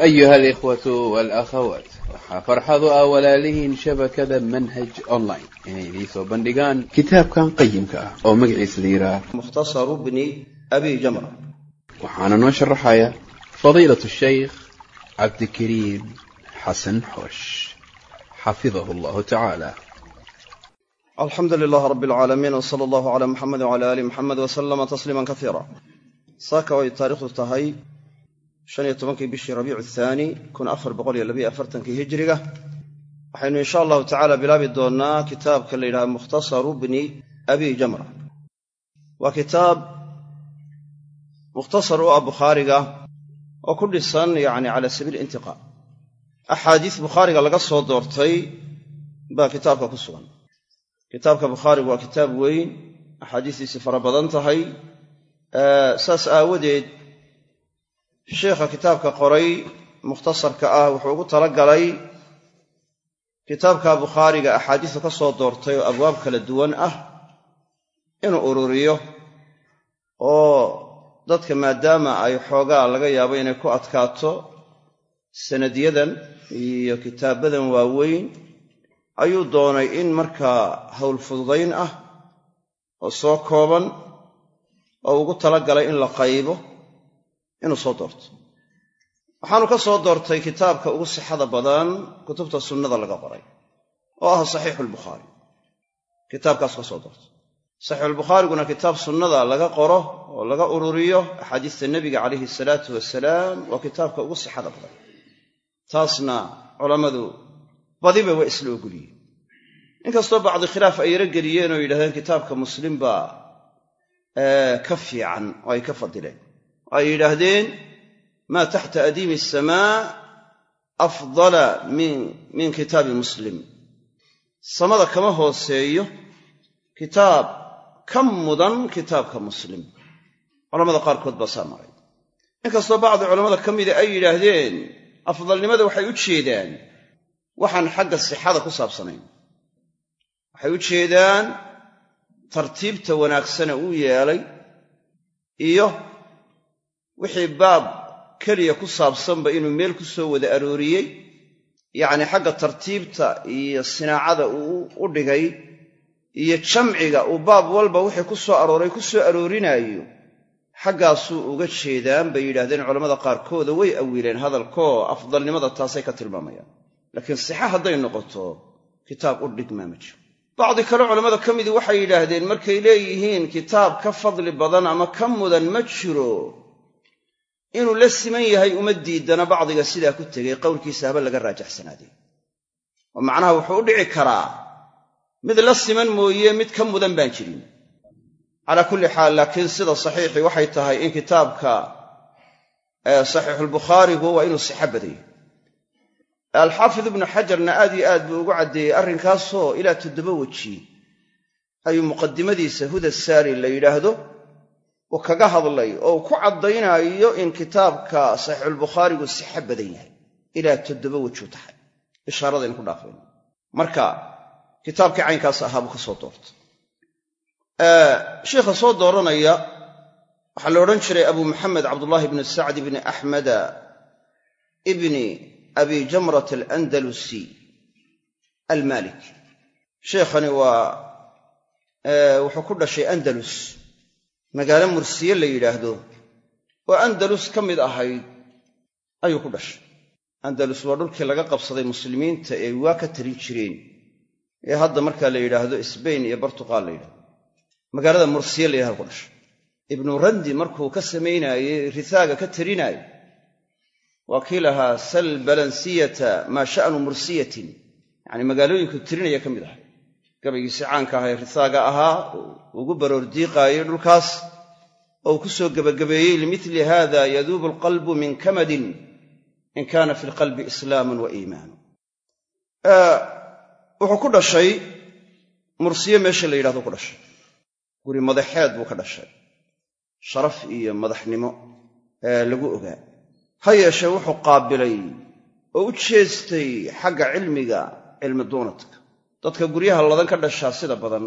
أيها الإخوة والأخوات waxaa farxadu ah walaalihiin shabakada manhaj online inay idiin soo bandhigaan kitaabkan qayimka ah oo magaciisa la yidhaah mukhtasaru bni abi jamra waxaana noo sharaxaya fadiilat shaykh cabdikariim xasan xoosh xafidahu allahu tacaala alxamdu lilaah rabi alcaalamiin w sala allahu cala muxamed wcala aali muxamed wasalama tasliiman kaiira saaka way taarikhdu tahay shan iyo tobankii bishii rabiicu thaani kun afar boqol iyo labiyo afartankii hijiriga waxaynu insha allahu tacaala bilaabi doonnaa kitaabka la yidhaha mukhtasaru bni abi jamra. Waa kitaab mukhtasar u ah bukhaariga oo ku dhisan yacni cala sabiil intiqaa axaadiis bukhaariga laga soo doortay baa kitaabka ku sugan. Kitaabka bukhaarigu waa kitaab weyn axaadiistiisi fara badan tahay saas aawadeed sheikha kitaabka qoray mukhtasarka ah wuxuu ugu tala galay kitaabka bukhaariga axaadiisu ka soo doortay oo abwaab kala duwan ah inuu ururiyo oo dadka maadaama ay xoogaa laga yaabo inay ku adkaato sanadyadan iyo kitaabadan waaweyn ayuu doonay in markaa howl fududayn ah oo soo kooban oo ugu tala galay in la qaybo inuu soo doorto. Waxaanu ka soo doortay kitaabka ugu sixada badan kutubta sunnada laga qoray oo ah saxiixuulbukhaari kitaabkaas ka soo doortay saxiixulbukhaariguna kitaab sunnada laga qoro oo laga ururiyo axaadiista nebiga calayhi salaatu wasalaam waa kitaabka ugu sixada badan. Taasna culammadu badiba waa isla ogoliyeen inkastoo bacdi khilaaf ay yaro geliyeen oo yidhahdeen kitaabka muslim baa ka fiican oo ay ka fadileen ay yidhaahdeen maa taxta adiimi asamaa afdala min kitaabi muslim. Samada kama hooseeyo kitaab ka mudan kitaabka muslim. Culamada qaarkood baa saa maray. Inkastoo bacdi culammada ka mida ay yidhaahdeen afdalnimada waxay u jeedaan waxaan xagga sixada ku saabsanayn. Waxay u jeedaan tartiibta wanaagsane uu yeelay iyo wixii baab keliya ku saabsanba inuu meel ku soo wada arooriyey. Yacni xagga tartiibta iyo sinaacada uu u dhigay iyo jamciga uu baab walba wixii ku soo arooray ku soo aroorinaayo xaggaasuu uga jeedaan bay yidhahdeen culammada qaarkooda way awiileen hadalkoo afdalnimada taasay ka tilmaamayaan. Laakiin sixa hadday noqoto kitaab u dhigmaa ma jiro. Bacdi kale culammada ka midii waxay yidhaahdeen markay leeyihiin kitaab ka fadli badan ama ka mudan ma jiro inuu la siman yahay uma diidana bacdiga sidaa ku tegay qowlkiisa haba laga raajaxsanaaday oo macnaha wuxuu u dhici karaa mid la siman mooye mid ka mudan baan jirin. Calaa kulli xaal laakiin sida saxiixii waxay tahay in kitaabka saxiixulbukhaarigu waa inuu sixa badanya alxaafid ibnu xajarna aad iyo aad buu ugu caddeeyey arrinkaasoo ilaa toddoba weji ayuu muqadimadiisa huda saari la yidhaahdo uu kaga hadlay oo uu ku caddaynaayo in kitaabka saxiixulbukhaarigu sixa badan yahay. Ilaa toddoba wejuu tahay. Ishaaradaynu ku dhaafayno. Marka kitaabkii caynkaas ahaa buu ka soo doortay. Sheikha soo dooranaya waxaa la odhan jiray abu maxamed cabdullaahi bni sacd bni axmeda ibni abi jamrat alandalusi almalik sheikhani waa wuxuu ku dhashay andalus magaalo mursiye la yidhaahdo oo andalus ka mid ahayd ayuu ku dhashay. Andalus waa dhulkii laga qabsaday muslimiinta ee waa ka tarin jireen. Ee hadda markaa la yidhaahdo sbain iyo bartuqaal la yidhahdo magaalada mursiye la yidhahdo ku dhashay. Ibnu randi markuu ka samaynaayey risaaga ka tarinaayo waa kii lahaa sal balansiyata maa sha'nu mursiyatin. Yacni magaalooyinku tirinaya ka mid ahay gabaygiisi caanka aha ee risaaga ahaa ugu baroor diiqaayey dhulkaas oo uu ku soo gebagabeeyey limili hada yaduubu alqalbu min kamadin in kaana fi lqalbi islaamun wa iimaanu. Wuxuu ku dhashay mursiye meesha la yidhahdo ku dhashay. Guri madaxeed buu ka dhashay. Sharaf iyo madaxnimo lagu ogaa. Ha yeeshee wuxuu qaabilay oo u jeestay xagga cilmiga cilmi duunadka dadka guryaha ladan ka dhashaa sida badan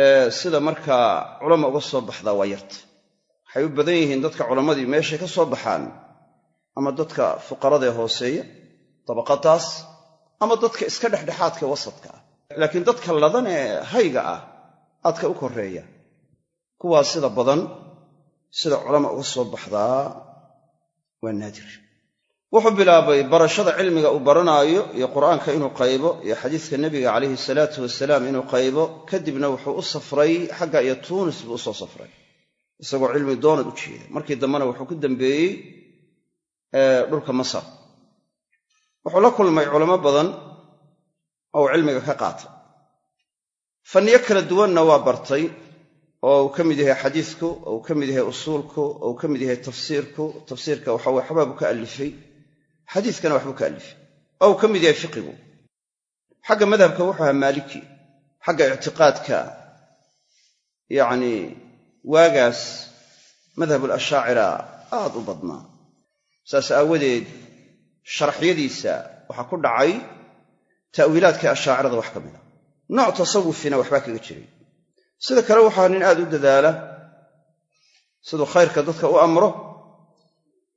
ee sida markaa culama uga soo baxdaa waa yarta waxay u badan yihiin dadka culammadii meeshay ka soo baxaan ama dadka fuqarada ee hooseeya dabaqadaas ama dadka iska dhexdhexaadka wasadka ah. Laakiin dadka ladan ee hayga ah aadka u koreeya kuwaas sida badan sida culama uga soo baxdaa waa naadir wuxuu bilaabay barashada cilmiga uu baranaayo iyo qur'aanka inuu qaybo iyo xadiiska nebiga calayhi salaatu wasalaam inuu qaybo. Kadibna wuxuu u safray xagga iyo tuunis buu u soo safray isagoo cilmi doonad u jeeda. Markii dambena wuxuu ku dambeeyey dhulka masar. Wuxuu la kulmay culamo badan oo cilmiga ka qaatay. Fanniyo kala duwanna waa bartay oo uu ka mid yahay xadiisku oo uu ka mid yahay usuulku oo ka mid yahay tafsiirku. Tafsiirka waxa weye waxbaabu ka allifay xadiiskana waxbuu ka allifay oo uu ka mid yahay fiqigu. Xagga madhabka wuxuu ahaa maaliki. Xagga ictiqaadka yacni waagaas madhabul ashaacira aad u badnaa. Saas aawadeed sharaxyadiisa waxaa ku dhacay ta'wiilaadkii ashaacirada wax ka mida nooc tasawufina waxbaa kaga jiray. Sida kale waxaa nin aad u dadaala siduu khayrka dadka u amro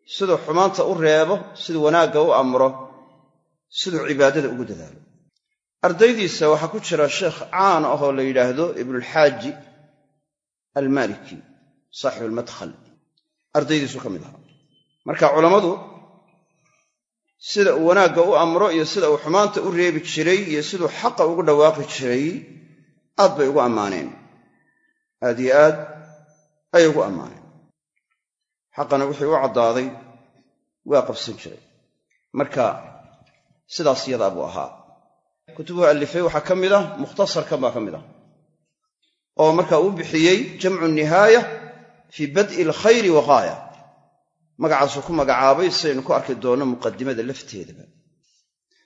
siduu xumaanta u reebo siduu wanaagga u amro siduu cibaadada ugu dadaalo. Ardaydiisa waxaa ku jira sheekh caan ahoo la yidhaahdo ibnulxaaji almaliki saaxibu almadkhal ardaydiisu ka mid ahaa. Marka culammadu sida uu wanaagga u amro iyo sida uu xumaanta u reebi jiray iyo siduu xaqa ugu dhawaaqi jiray aad bay ugu ammaaneen. Aad iyo aad ayay ugu ammaaneen xaqana wixii u caddaaday waa qabsan jiray. Marka sidaas yadaa buu ahaa. Kutubuhu allifay waxaa ka mid ah mukhtasarkan baa ka mid ah. Oo marka uu bixiyey jamcu nihaaya fii bad'i alkhayri wa magacaasuu ku magacaabay sidaynu ku arki doonno muqadimada lafteedaba.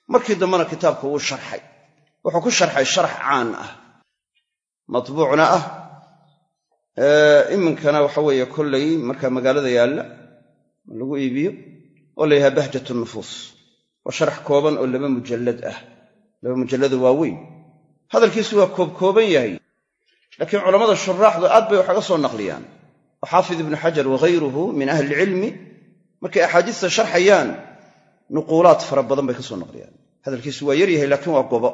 Markii dambena kitaabka wuu sharxay. Wuxuu ku sharxay sharax caan ah. Matbuucna ah iminkana waxa weeye kollay markaa magaalada yaalla lagu iibiyo oo la yidhaha bahjat nufuus waa sharax kooban oo laba mujallad ah. Laba mujallado waaweyn hadalkiisu waa koobkooban yahay laakiin culammada shuraaxdu aad bay wax soo naqliyaan. Oo xaafid ibnu xajar waghayruhu min ahli ilcilmi markay axaadiista sharxayaan nuquulaad fara badan bay ka soo naqliyaan. Hadalkiisu waa yaryahay laakiin waa gobo.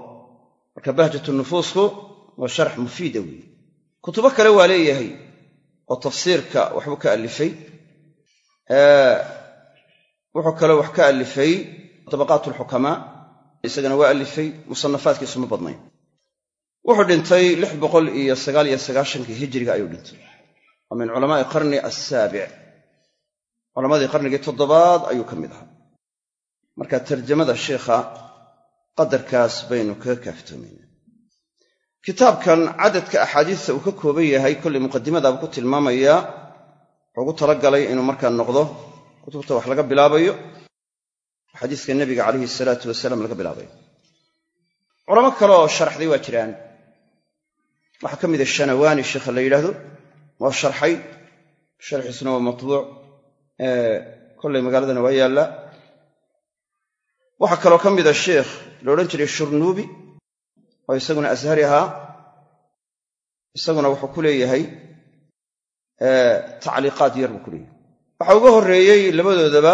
Marka bahjat nufuusku waa sharax mufiida weeye kutubo kale waa leeyahay oo tafsiirka waxbuu ka allifay wuxuu kaloo wax ka allifay tabaqaat alxukamaa isagana waa allifay musanafaadkiisu ma badnayn. Wuxuu dhintay lix boqol iyo sagaal iyo sagaashankii hijiriga ayuu dhintay. Waa min culamaai qarni assaabic. Culammadii qarnigii toddobaad ayuu ka mid ahaa. Marka tarjamada sheikha qadarkaas baynu kaga kaaftoomayna kitaabkan cadadka axaadiista uu ka kooban yahay kollay muqadimadaaba ku tilmaamayaa wuxuu ugu talagalay inuu markaa noqdo kutubta wax laga bilaabayo xadiiska nebiga calayhi salaatu wasalaam laga bilaabayo culamo kale oo sharaxday waa jiraan. Waxaa ka mida shanawaani sheikha la yidhaahdo waa sharxay. Sharxiisuna waa matbuuc kollay magaaladana waa yaallaa waxaa kaloo ka mida sheikh la odhan jiray shurnuubi oo isaguna ashari ahaa isaguna wuxuu ku leeyahay tacliiqaad yar buu ku leeyahay. Waxaa uga horreeyey labadoodaba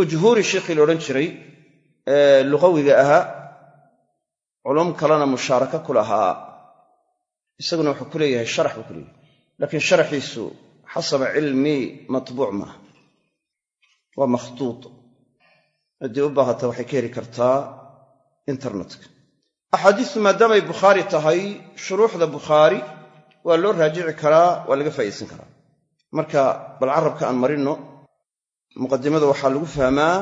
ujhuuri sheikhii la odhan jiray ee luqawiga ahaa culum kalena mushaaraka ku lahaa. Isaguna wuxuu ku leeyahay sharax buu ku leeyahay. Laakiin sharaxiisu xasaba cilmii matbuuc maaha waa makhtuud. Ciddii u baahata waxay ka heli kartaa internetka axaadiistu maadaamay bukhaari tahay shuruuxda bukhaari waa loo raajici karaa waa laga faa'idaysan karaa. Marka bal carabka aan marinno muqadimada waxaa lagu fahmaa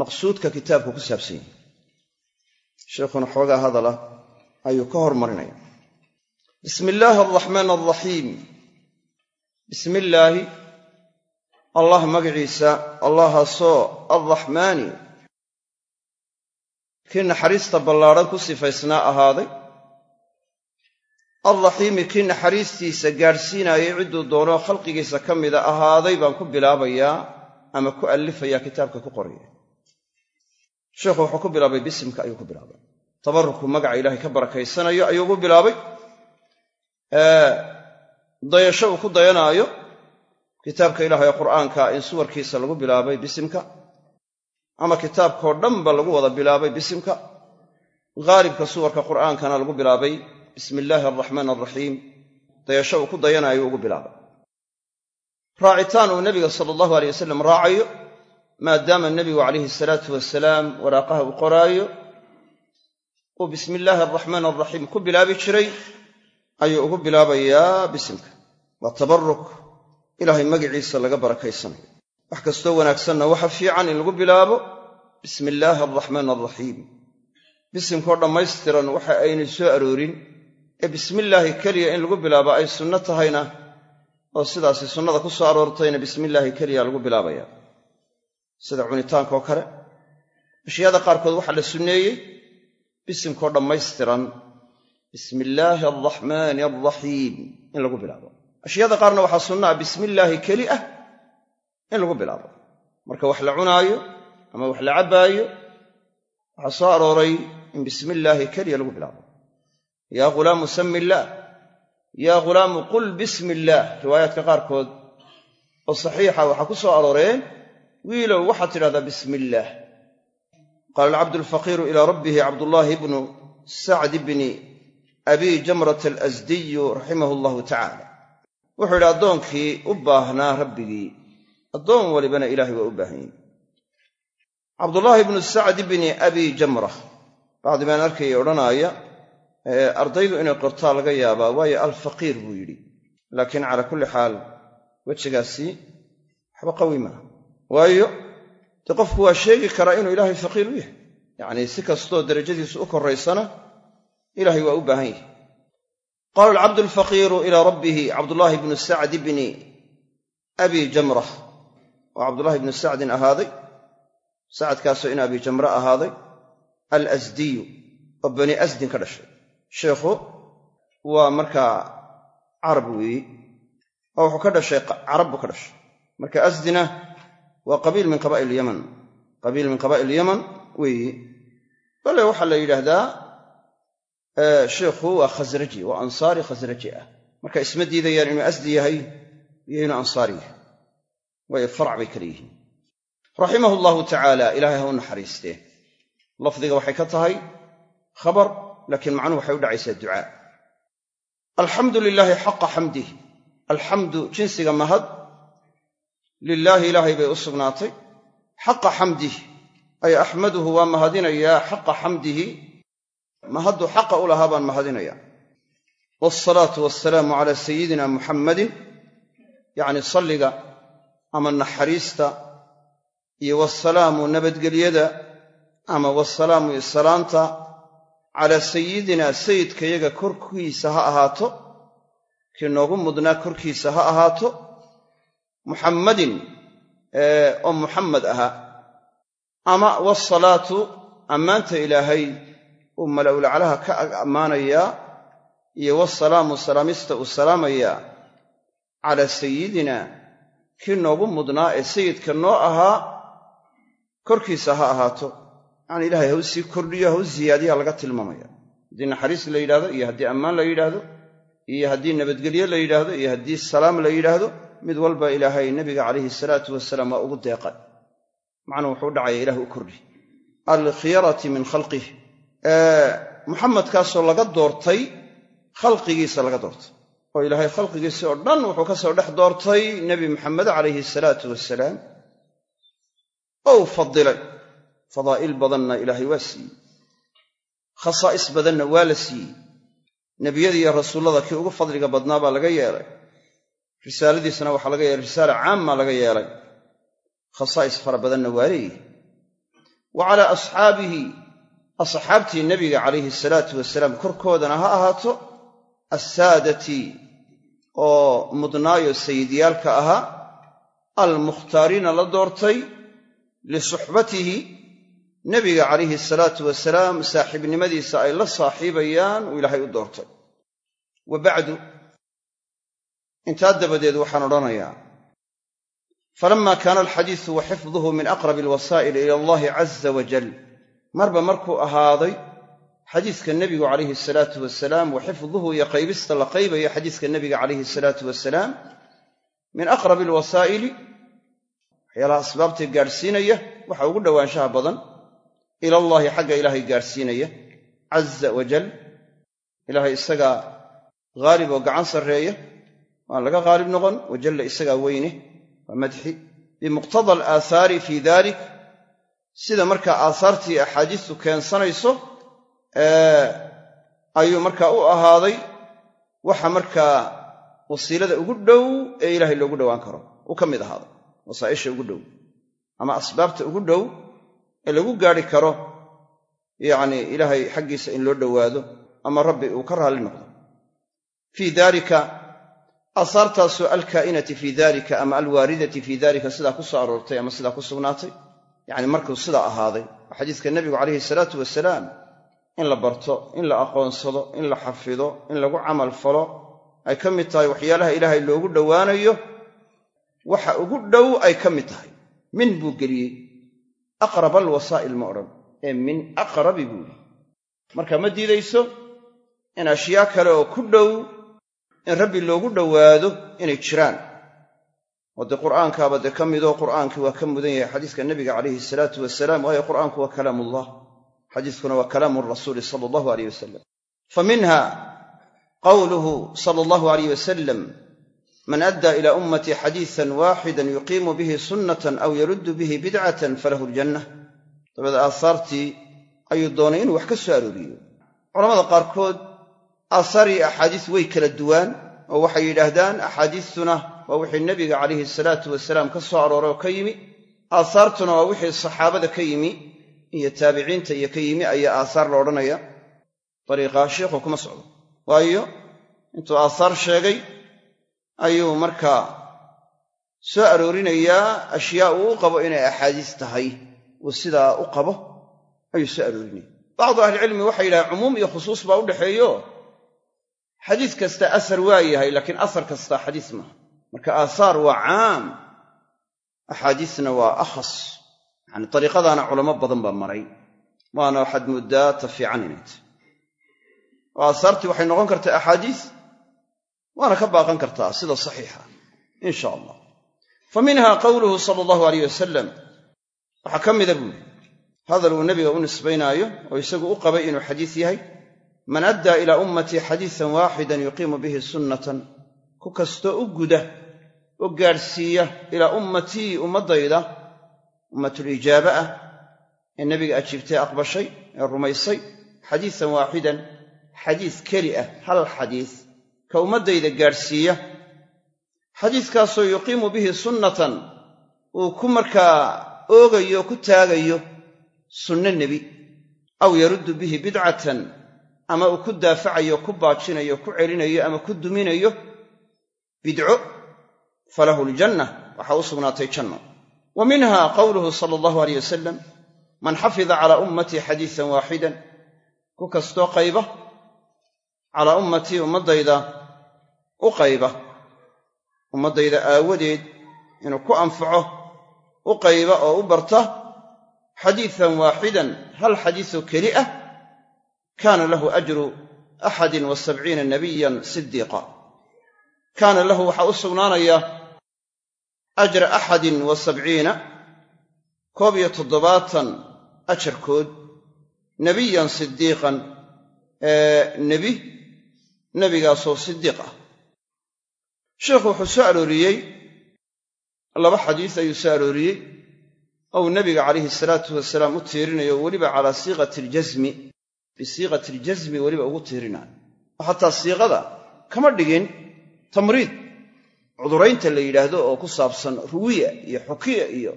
maqsuudka kitaabka ku saabsan yahay. Sheikhuna xoogaa hadala ayuu ka hormarinaya bismi illaahi alraxmaan alraxiim bismi illaahi allah magaciisa allahaasoo alraxmaani kii naxariista ballaadhan ku sifaysnaa ahaaday? Alraxiimi kii naxariistiisa gaadhsiinaayay cidduu doonoo khalqigiisa ka mida ahaaday baan ku bilaabayaa ama ku allifayaa kitaabka ku qoraya. Sheikhu wuxuu ku bilaabay bisimka ayuu ku bilaabay. Tabarruku magaca ilaahay ka barakaysanayo ayuu ugu bilaabay. Dayasho uu ku dayanaayo kitaabka ilahay ee qur'aanka in suwarkiisa lagu bilaabay bisimka ama kitaabkao dhanba lagu wada bilaabay bisimka. Haalibka suwarka qur'aankana lagu bilaabay bismi illaahi araxmaan araxiim dayasho uu ku dayanayo ugu bilaabay. Raacitaan uu nebiga sala allahu aleyh wasalam raacayo maadaama nebigu calayhi salaatu wasalaam waraaqaha uu qoraayo uu bismi illaahi araxmaan araxiim ku bilaabi jiray ayuu ugu bilaabayaa bisimka. Waa tabaruk ilaahay magiciisa laga barakaysanayo wax kastoo wanaagsanna waxa fiican in lagu bilaabo bismi illaahi araxmaan araxiim bisimkoo dhammaystiran waxa aynay soo aroorin ee bismillaahi keliya in lagu bilaabo ay sunno tahayna oo sidaasi sunnada ku soo aroortayna bismillaahi keliya lagu bilaabaya. Sida cunitaankoo kale ashyaada qaarkood waxaa la sunneeyey bisimkoo dhammaystiran bismi illaahi alraxmaani alraxiim in lagu bilaabo. Ashyaada qaarna waxaa sunna ah bismillaahi keli ah in lagu bilaabo. Marka wax la cunaayo ama wax la cabbaayo waxaa soo arooray in bismi illaahi keliya lagu bilaabo. Yaa ghulaamu sami illaah yaa ghulaamu qul bismi illaah riwaayaadka qaarkood oo saxiixa waxaa ku soo arooreen wiilow waxaad tidhahdaa bismi illaah qaala alcabdu alfaqiiru ilaa rabbihi cabdullaahi bnu sacd bni abi jamrat alasdiyu raximahu allahu tacaala wuxuu yidhi addoonkii u baahnaa rabbigii addoon walibana ilaahay waa u baahan yihi cabdullaahi bnu sacd bni abi jamra bacdi baan arkaya odhanaaya ardaydu inay qortaa laga yaabaa waayo alfaqiir buu yidhi. Laakiin calaa kulli xaal wejigaasi waxba qawi maaha waayo dee qofku waa sheegi karaa inuu ilaahay faqiir u yahay. Yacnii si kastoo derajadiisu u koraysana ilahay waa u baahan yahay. Qaala alcabdu alfaqiiru ilaa rabbihi cabdullaahi bnu sacd bni abi jamra oo cabdullaahi bnu sacdin ahaaday sacadkaasoo in abi jamra ahaaday alasdiyu oo bani asdin ka dhashay. Sheikhu waa markaa carab weeyi oo wuxuu ka dhashay carab buu ka dhashay. Marka asdina waa qabiil min qabaa'il yaman. Qabiil min qabaa'il yaman weeyi. Bale waxaa la yidhaahdaa sheikhu waa khasraji waa ansaari khasraji ah. Marka isma diidayaan inuu asdi yahay iyo inuu ansaari yahay waayo farac bay kala yihiin. Raximahu allahu tacaala ilaahay ha u naxariistee. Lafdiga waxay ka tahay khabar laakiin macnuhu waxay u dhacaysaa ducaa. Alxamdu lilaahi xaqa xamdih alxamdu jinsiga mahad. Lilaahi ilaahay bay u sugnaatay. Xaqa xamdih ay axmaduhu waa mahadinayaa xaqa xamdihi mahaddu xaqa u lahaa baan mahadinaya. Waasalaatu wasalaamu calaa sayidina muxammadin yacni salliga ama naxariista iyo wasalaamu nabadgelyada ama wasalaamu isalaanta calaa sayidinaa sayidkayaga korkiisa ha ahaato kii noogu mudnaa korkiisa ha ahaato muxammadin oo muxammed ahaa. Ama wasalaatu ammaanta ilaahay uu mala'ulaclaha ka ag ammaanayaa iyo wasalaamu salaamista uu salaamayaa calaa sayidina kii noogu mudnaa ee sayidka noo ahaa korkiisa ha ahaato. Yacani ilahay ha u sii kordhiyo ha u ziyaadiya laga tilmaamaya. Haddii naxariis la yidhahdo iyo haddii ammaan la yidhaahdo iyo haddii nabadgelye la yidhaahdo iyo haddii salaam la yidhaahdo mid walba ilaahay nebiga calayhi salaatu wasalaam waa ugu deeqay macnuu wuxuu dhacaya ilah u kordhi. Alkhiyarati min khalqih muxamedkaasoo laga doortay khalqigiisa laga doortay oo ilaahay khalqigiisa oo dhan wuxuu ka soo dhex doortay nebi maxamed calayhi salaatu wasalaam oo u fadilay fadaa'il badanna ilaahay waa siiyey. Khasaa'is badanna waa la siiyey. Nebiyada iyo rasuullada kii ugu fadliga badnaa baa laga yeelay. Risaaladiisana waxaa laga yeelay risaala caamma laga yeelay. Khasaa'is fara badanna waa leeyihi wa calaa asxaabihi asxaabtii nebiga calayhi salaatu wasalaam korkoodana ha ahaato assaadati oo mudnaayo sayidyaalka ahaa almukhtaariina la doortay lisuxbatihi nebiga calayhi salaatu wasalaam saaxiibnimadiisa ay la saaxiibayaan uu ilaahay u doortay. Wa bacdu intaa dabadeed waxaan odhanayaa falama kaana alxadiisu wa xifduhu min aqrabi alwasaa'ili ila allahi caza wajal marba markuu ahaaday xadiiska nebigu calayhi salaatu wasalaam wa xifduhu iyo qaybista la qaybayo xadiiska nebiga calayhi salaatu wasalaam min aqrabi alwasaa'ili waxyaalaha asbaabta gaadhsiinaya waxa ugu dhowaanshaha badan ilallaahi xagga ilaahay gaadhsiinaya caza wajal ilaahay isagaa haalib oo gacan sarreeya waan laga haalib noqon wajalla isagaa weyne waa madxi. Bimuqtada alaahaari fii dalik sida markaa aahaartii axaadiistu keensanayso ayuu markaa u ahaaday waxa markaa wasiilada ugu dhow ee ilaahay loogu dhowaan karo uu ka mid ahaaday wasaa'isha ugu dhow ama asbaabta ugu dhow ee lagu gaadhi karo yacni ilaahay xaggiisa in loo dhowaado ama rabbi uu ka raalli noqdo. Fii dalika aahaartaasoo alkaa'inati fii dalika ama alwaaridati fii dalika sidaa ku soo aroortay ama sidaa ku sugnaatay yacni markuu sidaa ahaaday oo xadiiska nebigu calayhi salaatu wasalaam in la barto in la aqoonsado in la xafido in lagu camal falo. Ay ka mid tahay waxyaalaha ilaahay loogu dhowaanayo. Waxa ugu dhow ay ka mid tahay. Min buu geliyey? Aqrab alwasaa'il ma odhan ee min aqrabi buu yihi marka ma diidayso in ashyaa kale oo ku dhow in rabbi loogu dhowaado inay jiraan. Oo dee qur'aankaaba dee ka midoo qur'aankii waa ka mudan yahay xadiiska nebiga calayhi salaatu wasalaam waayo qur'aanku waa kalaamullah xadiiskuna waa kalaamu rasuuli sala allahu aleyh wasalam fa minha qawluhu sala allahu aleyh wasalam man addaa ila ummatii xadiisan waaxidan yuqiimu bihi sunnatan aw yaruddu bihi bidcatan falahu aljanna dabeed aahaartii ayuu doonay inuu wax ka soo arooriyo. Culamada qaarkood aahaar iyo axaadiis way kala duwaan oo waxay yidhaahdaan axaadiistuna waa wixii nebiga calayhi salaatu wasalaam ka soo arooray oo ka yimi aahaartuna waa wixii saxaabada ka yimi iyo taabiciinta iyo ka yimi ayaa aahaar la odhanaya. Dariiqaa sheikhu kuma socdo. Waayo intuu aahaar sheegay ayuu markaa soo aroorinayaa ashyaa uu u qabo inay axaadiis tahay. Uu sidaa u qabo ayuu soo aroorinaya. Bacdu ahlicilmi waxay yidhahaan cumuum iyo khusuus baa u dhexeeyo xadiis kasta asar waa yahay laakiin asar kasta xadiis maaha. Marka aahaar waa caam axaadiisna waa akhas yacani dariiqadaana culamo badan baa maray. Waana waxaad mooddaa ta fiican inay tahy oo aahaartii waxay noqon kartaa axaadiis waana ka baaqan kartaa sida saxiixa in sha allah. Fa minha qawluhu sala allahu aleyh wasalam waxaa ka mida buuli hadal uu nebiga u nisbaynaayo oo isagu u qabay inuu xadiis yahay man addaa ilaa ummatii xadiisan waaxidan yuqiimu bihi sunnatan ku kastoo u guda oo gaadhsiiya ilaa ummatii ummaddayda ummatulijaaba ah ee nebiga ajiibtay aqbashay ee rumaysay xadiisan waaxidan xadiis keli ah hal xadiis ka ummaddayda gaadhsiiya. Xadiiskaasoo yuqiimu bihi sunnatan uu ku markaa oogayo ku taagayo sunno nebi aw yaruddu bihi bidcatan ama uu ku daafacayo ku baajinayo ku celinayo ama ku duminayo bidco falahu aljanna waxaa u sugnaatay janno wa minha qawluhu sala allahu aleyh wasalam man xafida calaa ummatii xadiisan waaxidan ku kastoo qayba calaa ummatii ummaddayda u qayba ummaddayda aawadeed inuu ku anfaco u qayba oo u barta xadiisan waaxidan hal xadiisoo keli ah kaana lahu ajru axadin wa sabciina nabiyan sidiiqa kaana lahu waxaa u ajra axadin wa sabciina koob iyo toddobaatan ajarkood nebiyan sidiiqan nebi nebigaasoo sidiiq ah sheikhu wuxuu soo arooriyey laba xadiis ayuu soo arooriyey ou nebiga calayhi salaatu wasalaam u tiirinayo weliba calaa siiqati aljasmi bisiiqati aljasmi weliba ugu tiirinayo oo xataa siiqada kama dhigin tamriid cuduraynta la yidhaahdo oo ku saabsan ruwiya iyo xukiya iyo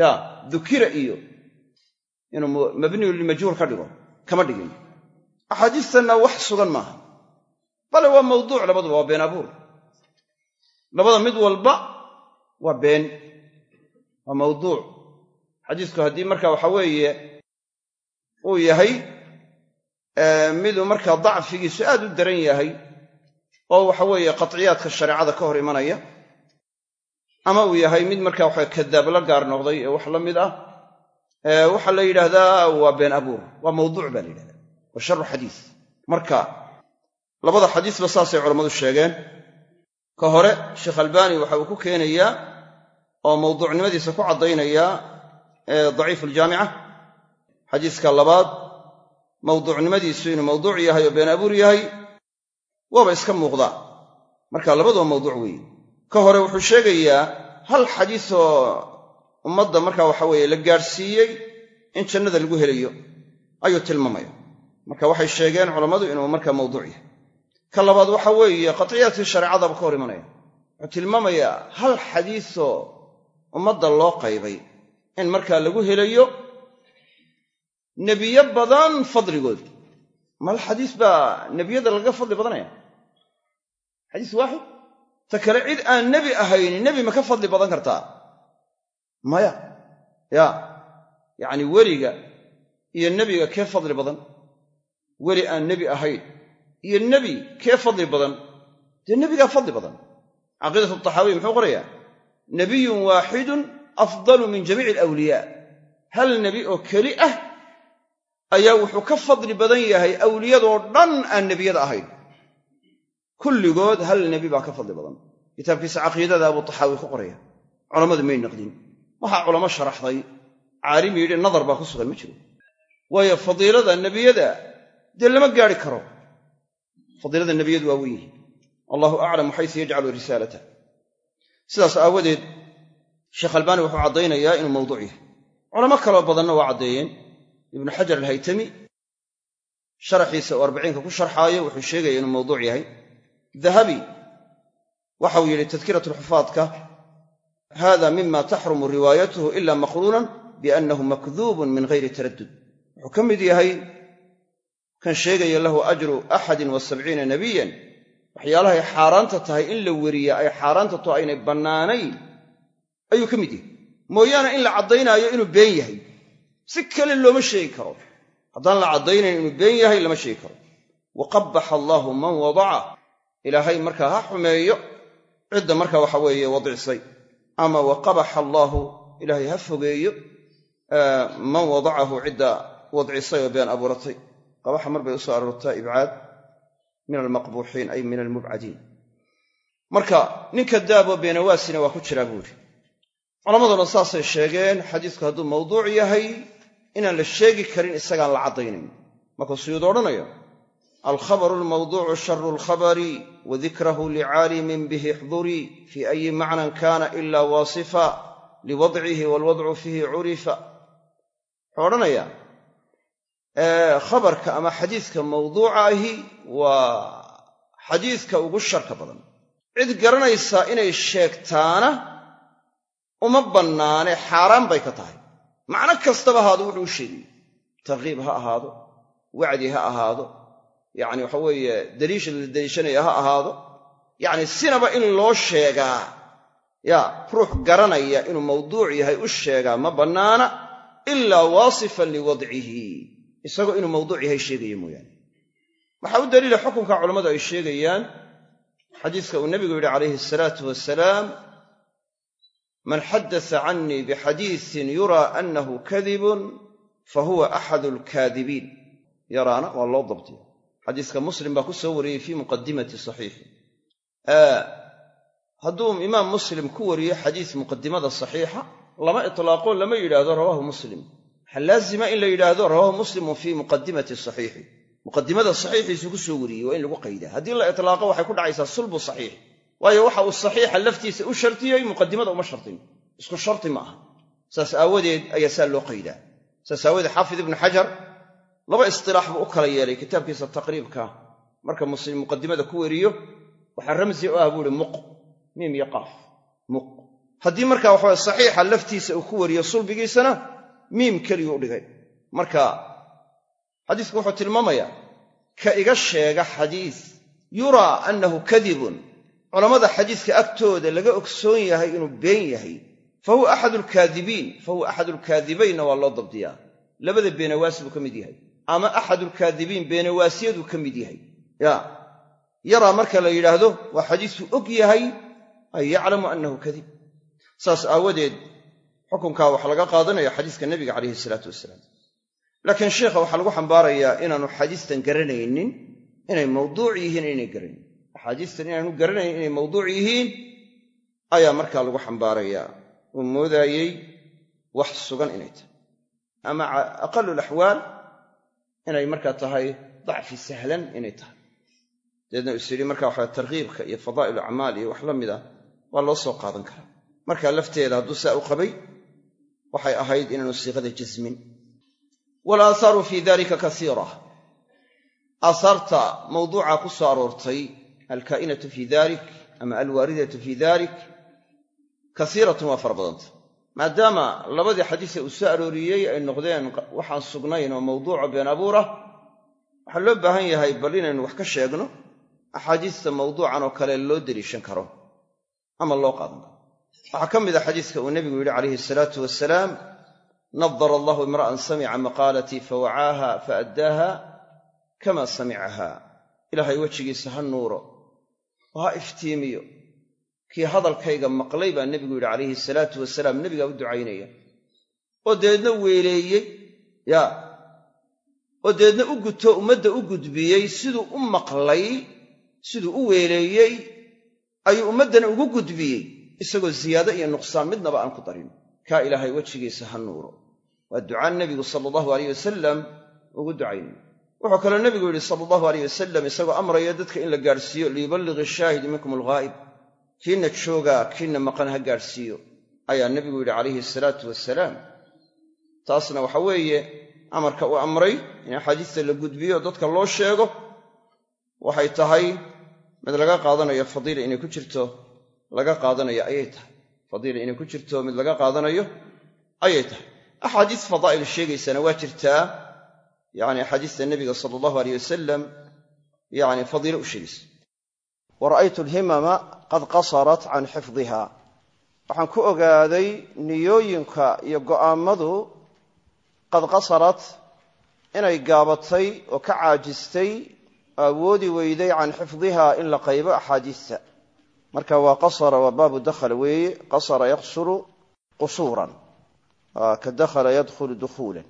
ya dukira iyo inuu mabniyu lilmajhuul ka dhigo kama dhigin. Axaadiistanna wax sugan maaha. Bale waa mawduuc labaduba waa been abuur. Labada mid walba waa been waa mawduuc. Xadiisku haddii marka waxa weeye uu yahay miduu markaa dacfigiisu aad u daran yahay oo waxa weeye qatciyaadka shareecada ka hor imanaya ama uu yahay mid marka waxa kadaab la gaar noqday ee wax la mid ah waxaa la yidhaahdaa waa been abuur waa mawduuc baa la yidhahdaa waa sharu xadiis. Marka labada xadiisba saasay culammadu sheegeen. Ka hore sheekh albaani waxa uu ku keenayaa oo mawduucnimadiisa ku caddaynayaa daciifu aljaamica xadiiska labaad mawduucnimadiisu inuu mawduuc yahay oo been abuur yahay waaba iska muuqdaa marka labaduba mawduuc weeye ka hore wuxuu sheegayaa hal xadiisoo ummadda marka waxa weeye la gaadhsiiyey in jannada lagu helayo ayuu tilmaamaya marka waxay sheegeen culammadu inuu markaa mawduuc yahay. Ka labaad waxa weeye qatciyaadkii shareecadaba ka hor imanaya. Wuxuu tilmaamayaa hal xadiisoo ummadda loo qaybay in markaa lagu helayo nebiyo badan fadligood. Mal xadiis baa nebiyada lagaga fadli badanaya xadiis waaxid? Ta kale cid aan nebi ahayni nebi ma ka fadli badan kartaa? Maya. Ya. Yacni weliga iyo nebiga kee fadli badan? Weli aan nebi ahayn iyo nebi kee fadli badan? Dee nebigaa fadli badan? Caqiidatu taxaawiy muxuu qorayaa? Nabiyun waaxidun afdalu min jamiici alawliyaa. Hal nebi oo keli ah ayaa wuxuu ka fadli badan yahay awliyadoo dhan aan nebiyada ahayn kulligood hal nebi baa ka fadli badan. Kitaabkiisa caqiidada abuu taxaawi ku qoraya. Culammadu may naqdin waxaa culamo sharaxday. Caalim yidhi nadar baa ku sugan ma jiro. Waayo fadiilada nebiyada dee lama gaadhi karo. Fadiilada nebiyadu waa yihi allahu aclamu xaysu yajcalu risaalatah sidaas aawadeed sheekh albaani wuxuu caddaynayaa inuu mawduuc yahay. Culamo kaloo badanna waa caddeeyeen. Ibnu xajar alhaytami sharaxiisa oo arbaciinka ku sharxaayo wuxuu sheegaya inuu mawduuc yahay dahabi. Waxau yidhi tadkirat lxufaadka hada mima taxrumu riwaayatuhu ila maqruunan biannahu makduubun min gayri taraddud. Wuxuu ka mid yahay kan sheegaya lahu ajru axadin wa sabciina nabiyan waxyaalahay xaaraanta tahay in la weriya ay xaaraanta to aynay bannaanayn ayuu ka mid yahay. Mooyaane in la caddaynaayo inuu been yahay. Si kale looma sheegi karo. Haddaan la caddaynayn inuu been yahay lama sheegi karo. Wa qabbaxa allaahu man wadaca ilaahay markaa ha xumeeyo cidda marka waxa weeye wadicsay ama wa qabaxa allaahu ilaahay ha fogeeyo man wadacahu cidda wadcisay oo been abuuratay. Qabaxa mar bay u soo aroortaa ibcaad min almaqbuuxiin ay min almubcadiin. Marka ninka daaboo beenawaasina waa ku jiraa buu yidhi. Culammaduna saasay sheegeen xadiisku hadduu mawduuc yahay inaan la sheegi karin isagaan la caddaynayn markuu suyuud odhanayo alkhabaru almawduucu sharu alkhabari wa dikrahu licaalimin bihi ixdurii fii ayi macnan kana ila waasifa liwadcihi waalwadcu fiihi curifa wuxuu odhanayaa khabarka ama xadiiska mawduuca ahi waa xadiiska ugu sharka badan cid garanaysaa inay sheegtaana uma bannaane xaaraan bay ka tahay macno kastaba ahaado wuxuu u sheegayo tarkiib ha ahaado wacdi ha ahaado yacni waxa weeye daliisha la daliishanaya ha ahaado. Yacni sinaba in loo sheegaa. Yaa ruux garanaya inuu mawduuc yahay u sheegaa ma bannaana ilaa waasifan liwadcihi. Isagoo inuu mawduuc yahay sheegaya mooyaane. Waxaa u daliila xukunka culammadu ay sheegayaan xadiiska uu nebigu yidhi calayhi asalaatu wasalaam man xaddasa cannii bixadiisin yuraa annahu kadibun fa huwa axadu alkaadibiin yaraana waa loo dabtiya xadiiska muslim baa ku soo wariyey fii muqadimati saxiixi hadduu imaam muslim ku wariyo xadiis muqadimada saxiixa lama itlaaqo lama yidhaahdo rawaahu muslim. Waxaa laazima in la yidhaahdo rawaahu muslimun fii muqadimati saxiixi. Muqadimada saxiixiisu ku soo wariyey waa in lagu qaydaa haddii la itlaaqo waxay ku dhacaysaa sulbu saxiix. Waayo waxa uu saxiixa laftiisa u shartiyey muqadimada uma shartin. Isku sharti ma aha. Saas aawadeed ayaa saa loo qaydaa. Saas aawadeed xaafid ibnu xajar laba istilaax buu u kala yeelay kitaabkiisa taqriibka. Marka muslim muqadimada ku weriyo waxaa ramsi u ah buu ihi muq. Miim iyo qaaf. Muq. Haddii marka waxawe saxiixa laftiisa uu ku wariyo sulbigiisana miim keliyuu u dhigay. Marka xadiisku wuxuu tilmaamayaa ka iga sheega xadiis. Yuraa annahu kadibun. Culammada xadiiska agtooda laga ogsoon yahay inuu been yahay. Fa huwa axadu alkaadibiin fa huwa axadu alkaadibaynna waa loo dabdiyaa. Labada beenawaasi buu ka mid yahay ama axadulkaadibiin beenawaasiyaduu ka mid yahay. Ya yaraa marka la yidhaahdo waa xadiisuu og yahay ay yaclamu annahu kadib. Saas aawadeed xukunkaa waxaa laga qaadanaya xadiiska nebiga calayhi salaatu wasalaam laakiin sheikha waxaa lagu xambaarayaa inaanu xadiistan garanaynin inay mawduuc yihiin inay garanayn. Axaadiistan inaanu garanayn inay mawduuc yihiin ayaa markaa lagu xambaarayaa uu moodaayey wax sugan inay tahay. Ama aqalul axwaal inay markaa tahay dacfi sahlan inay tahay. Dabeedna is yidhi marka waxa tarkiibka iyo fadaa'il acmaal iyo wax la mid ah waa loo soo qaadan karaa. Markaa lafteeda hadduu saa u qabay waxay ahayd inaanu siiqada jasmin walaaathaaru fii dalika kasiira. Aahaarta mawduuca ku soo aroortay alkaa'inatu fii dalik ama alwaaridatu fii dalik kasiiratun waa fara badanta maadaama labadii xadiise uu soo arooriyey ay noqdeen waxaan sugnayn oo mawduuca been abuur ah waxaa loo baahan yahay bal inaynu wax ka sheegno axaadiista mawduucan oo kale loo deliishan karo ama loo qaadan karo. Waxaa ka mid a xadiiska uu nebigu yidhi calayhi asalaatu wasalaam nadara allahu imra'an samica maqaalatii fawacaaha faaddaaha kama samicaha ilaahay wejigiisa ha nuuro oo ha iftiimiyo kii hadalkayga maqlay baa nebigu yidhi calayhi salaatu wasalaam nebigaa u ducaynaya. Oo deedna weeleeyey yaa oo deedna u guto ummadda u gudbiyey siduu u maqlay siduu u weeleeyey ayuu ummaddana ugu gudbiyey isagoo ziyaado iyo nuqsaan midnaba aan ku darin. Kaa ilaahay wejigiisa ha nuuro. Waa ducaa nebigu sala allahu aleyh wasalam ugu ducaynay. Wuxuu kaloo nebigu yidhi sala allahu aleyh wasalam isagoo amraya dadka in la gaadhsiiyo liyuballigh ashaahidu minkum alghaa'ib kiinna joogaa kiinna maqan ha gaadhsiiyo ayaa nebigu yidhi calayhi salaatu wasalaam taasna waxa weeye amarka uu amray in axaadiista la gudbiyo dadka loo sheego waxay tahay mid laga qaadanayo fadiila inay ku jirto laga qaadanayo ayay tahay. Fadiila inay ku jirto mid laga qaadanayo ayay tahay. Axaadiis fadaa'il sheegaysana waa jirtaa yacni axaadiista nebiga sala allahu aleyh wasalam yacni fadiilo u sheegaysa. Wa ra'aytu alhimama qad qasarat can xifdiha. Waxaan ku ogaaday niyooyinka iyo go'aammadu qad qasarat inay gaabatay oo ka caajistay oo awoodi weyday can xifdiha in la qaybo axaadiista. Marka waa qasara waa baabu dakhala weeye. Qasara yaqsuru qusuuran ka dakhala yadkhulu dukhuulan.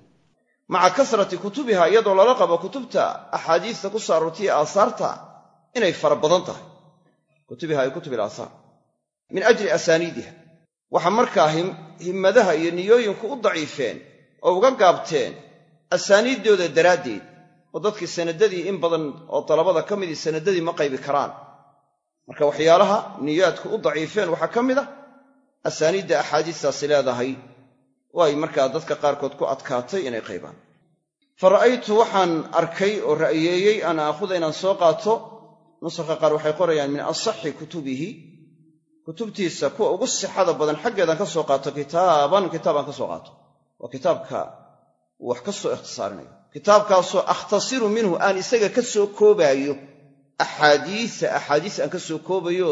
Maca kasrati kutubiha iyadoo lala qabo kutubta axaadiista ku soo aasaarta inay fara badan tahay kutubiha ay kutub ilaasaar min ajli asaaniidiha. Waxaa markaa himmadaha iyo niyooyinku u daciifeen oo uga gaabteen asaaniiddooda daraaddeed oo dadkii sanadadii in badan oo dalabada ka midii sanadadii ma qaybi karaan. Marka waxyaalaha niyaadku u daciifeen waxaa ka mid ah asaaniidda axaadiistaasi leedahay oo ay markaa dadka qaarkood ku adkaatay inay qaybaan. Fa ra'aytu waxaan arkay oo ra'yeeyey an aakhuda inaan soo qaato nusakha qaar waxay qorayaan min asaxi kutubihi kutubtiisa kuwa ugu sixada badan xaggeedaan ka soo qaato kitaaban kitaabaan ka soo qaato. Waa kitaabka uu wax ka soo ikhtisaarinayo. Kitaabkaasoo akhtasiru minhu aan isaga ka soo koobaayo. Axaadiisa axaadiis aan ka soo koobayo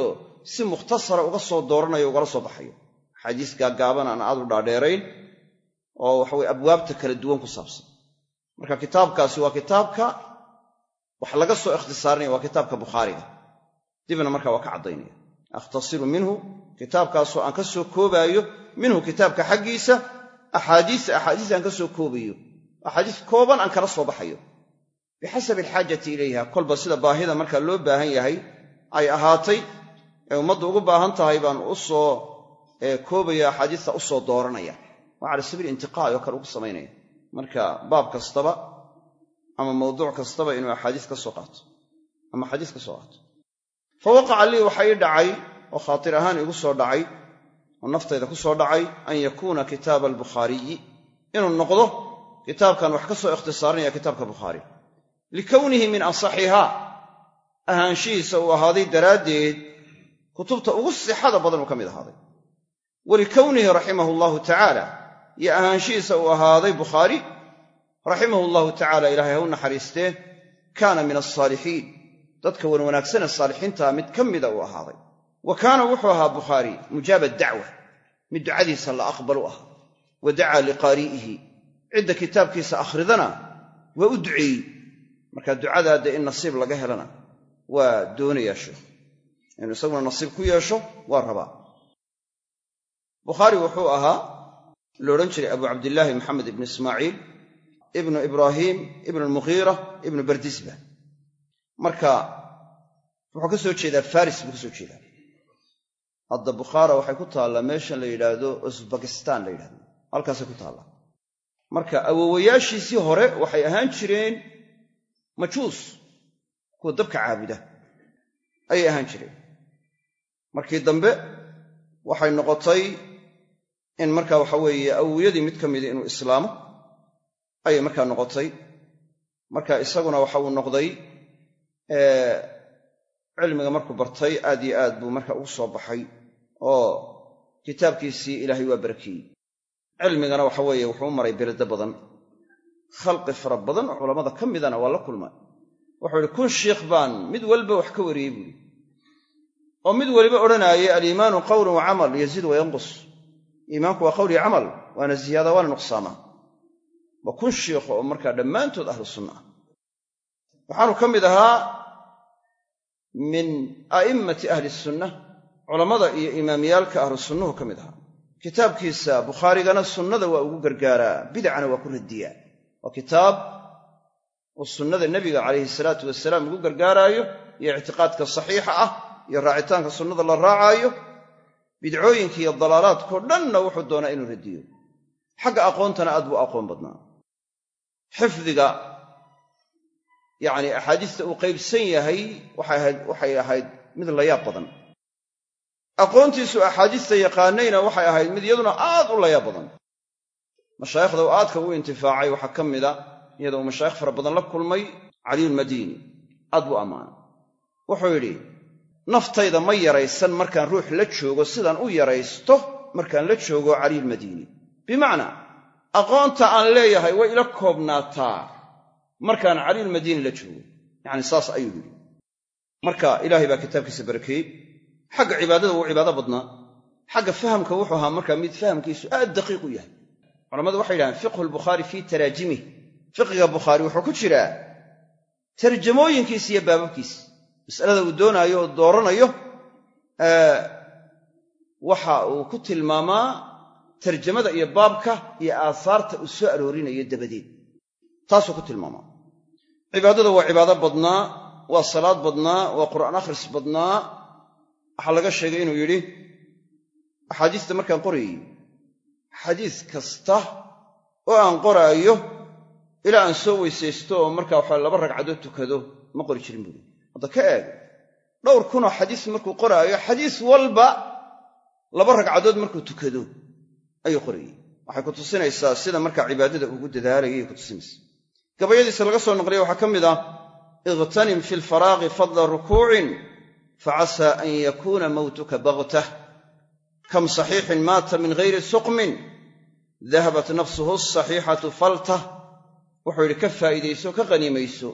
si mukhtasara uga soo dooranayo ugala soo baxayo. Axaadiis gaaggaaban aan aad u dhaadheerayn oo waxaweye abwaabta kala duwan ku saabsan. Marka kitaabkaasi waa kitaabka wax laga soo ikhtisaarinaya waa kitaabka bukhaariga dibna marka waa ka caddaynaya. Akhtasiru minhu kitaabkaasoo aan ka soo koobaayo minhu kitaabka xaggiisa axaadiisa axaadiis aan ka soo koobayo. Axaadiis kooban aan kala soo baxayo. Bixasabi alxaajati ilayha kolba sida baahida marka loo baahan yahay ay ahaatay ee ummaddu ugu baahan tahay baan u soo koobaya axaadiista u soo dooranaya. Waa cala sabiil intiqaa'i oo kale ugu samaynaya. Marka baab kastaba ama mawduuc kastaba inuu axaadiis ka soo qaato ama xadiis ka soo qaato. Fa waqaca lii waxa ii dhacay oo khaatir ahaan igu soo dhacay oo naftayda ku soo dhacay an yakuuna kitaaba albukhaariyi inuu noqdo kitaabkan wax ka soo ikhtisaarinaya kitaabka bukhaari. Likownihi min ansaxihaa ahaanshihiisa uu ahaaday daraaddeed kutubta ugu sixada badan uu ka mid ahaaday. Walikownihi raximahu allahu tacaala iyo ahaanshihiisa uu ahaaday bukhaari raximahu allahu tacala ilaahay ha u naxariistee kaana min alsaalixiin dadka wan wanaagsanee saalixiintaa mid ka mida uu ahaaday. Wa kaana wuxuu ahaa bukhaari mujaaba dacwa. Mid ducadiisa la aqbal u ahaa. Wa dacaa liqaari'ihi. Cidda kitaabkiisa akhridana waa u duceeyey. Marka ducadaa dee in nasiib laga helana waa doonayaa sheikhu inuu isaguna nasiib ku yeesho waa rabaa. Bukhaari wuxuu ahaa la odhan jiray abu cabdillaahi maxamed ibnu ismaaciil ibnu ibraahiim ibnu almughiira ibnu bardisba. Marka wuxuu ka soo jeedaa faris buu ka soo jeedaa. Hadda bukhaara waxay ku taallaa meeshan la yidhaahdo usbakistan la yidhahdo halkaasay ku taallaa marka awowayaashiisii hore waxay ahaan jireen majuus kuwa dabka caabuda ayay ahaan jireen. Markii dambe waxay noqotay in marka waxa weeye awowyadii mid ka mida inuu islaamo ayay markaa noqotay. Marka isaguna waxa uu noqday cilmiga markuu bartay aad yo aad buu marka ugu soo baxay oo kitaabkiisii ilaahay waa barakiyey cilmigana waxa weeye wuxuu u maray belado badan. Khalqi fara badan oo culammada ka midana waa la kulmay. Wuxuu ihi kun shiikh baan mid walba wax ka wariyey buuhi oo mid waliba odhanaayay aliimaanu qawlun wa camal yaziid wa yanqus iimaanku waa qowl iyo camal waana ziyaada waana nuqsaamaa waa kun shiikh oo markaa dhammaantood ahlu sunna ah waxaanu ka mid ahaa min a'immati ahli sunna culammada iyo imaamiyaalka ahlu sunnuhu ka mid ahaa. Kitaabkiisa bukhaarigana sunnada waa ugu gargaaraa bidacana waa ku radiyaa waa kitaab uu sunnada nebiga calayhi salaatu wasalaam ugu gargaaraayo iyo ictiqaadka saxiixa ah iyo raacitaanka sunnada la raacaayo bidcooyinka iyo dalaalaadkao dhanna wuxuu doonaa inuu radiyo xagga aqoontana aad buu aqoon badnaa xifdiga yacni axaadiista uu qaybsan yahay waxay ahayd mid layaab badan. Aqoontiisu axaadiista yaqaanayna waxay ahayd mid iyaduna aad u layaab badan. Mashaayikhda uu aadka u intifaacay waxaa ka mida iyada uu mashaayikh fara badan la kulmay caliyulmadiini aad buu ammaanay wuxuu yidhi naftayda ma yaraysan markaan ruux la joogo sidaan u yaraysto markaan la joogo caliyulmadiini bimacnaa aqoonta aan leeyahay way ila koobnaataa. Markaan caliyulmadiini la joogo yacni saas ayuu yidhi. Marka ilaahay baa kitaabkiisa barakeeyey xagga cibaadada wuu cibaado badnaa. Xagga fahamka wuxuu ahaa markaa mid fahamkiisu aad daqiiq u yahay. Culammadu waxay yidhahdeen fiqhu lbukhaari fii taraajimih fiqiga bukhaari wuxuu ku jiraa tarjamooyinkiisa iyo baababkiisa mas'alada uu doonaayo oo dooranayo waxa uu ku tilmaamaa tarjamada iyo baabka iyo aasaarta uu soo aroorinayo dabadeed. Taasuu ku tilmaamaa. Cibaadada waa cibaado badnaa waa salaad badnaa waa qur'aan akhris badnaa. Waxaa laga sheegay inuu yidhi axaadiista markaan qorayey xadiis kasta oo aan qoraayo ilaa aan soo weysaysto oo markaa waxa laba ragcadood tukado ma qori jirin buuri hadda ka eeg dhowr kunoo xadiis markuu qoraayo xadiis walba laba ragcadood markuu tukado ayuu qorayey waxay ku tusinaysaa sida markaa cibaadada ugu dadaalayay ku tusinaysa gabayadiisa laga soo noqliya waxaa ka mid ah ightanim fi lfaraaqi fadla rukuucin facasaa an yakuuna mawtuka bagtah kam saxiixin maata min ghayri suqmin dahabat nafsuhu asaxiixatu faltah wuxuu yidhi ka faa'iidayso ka qaniimayso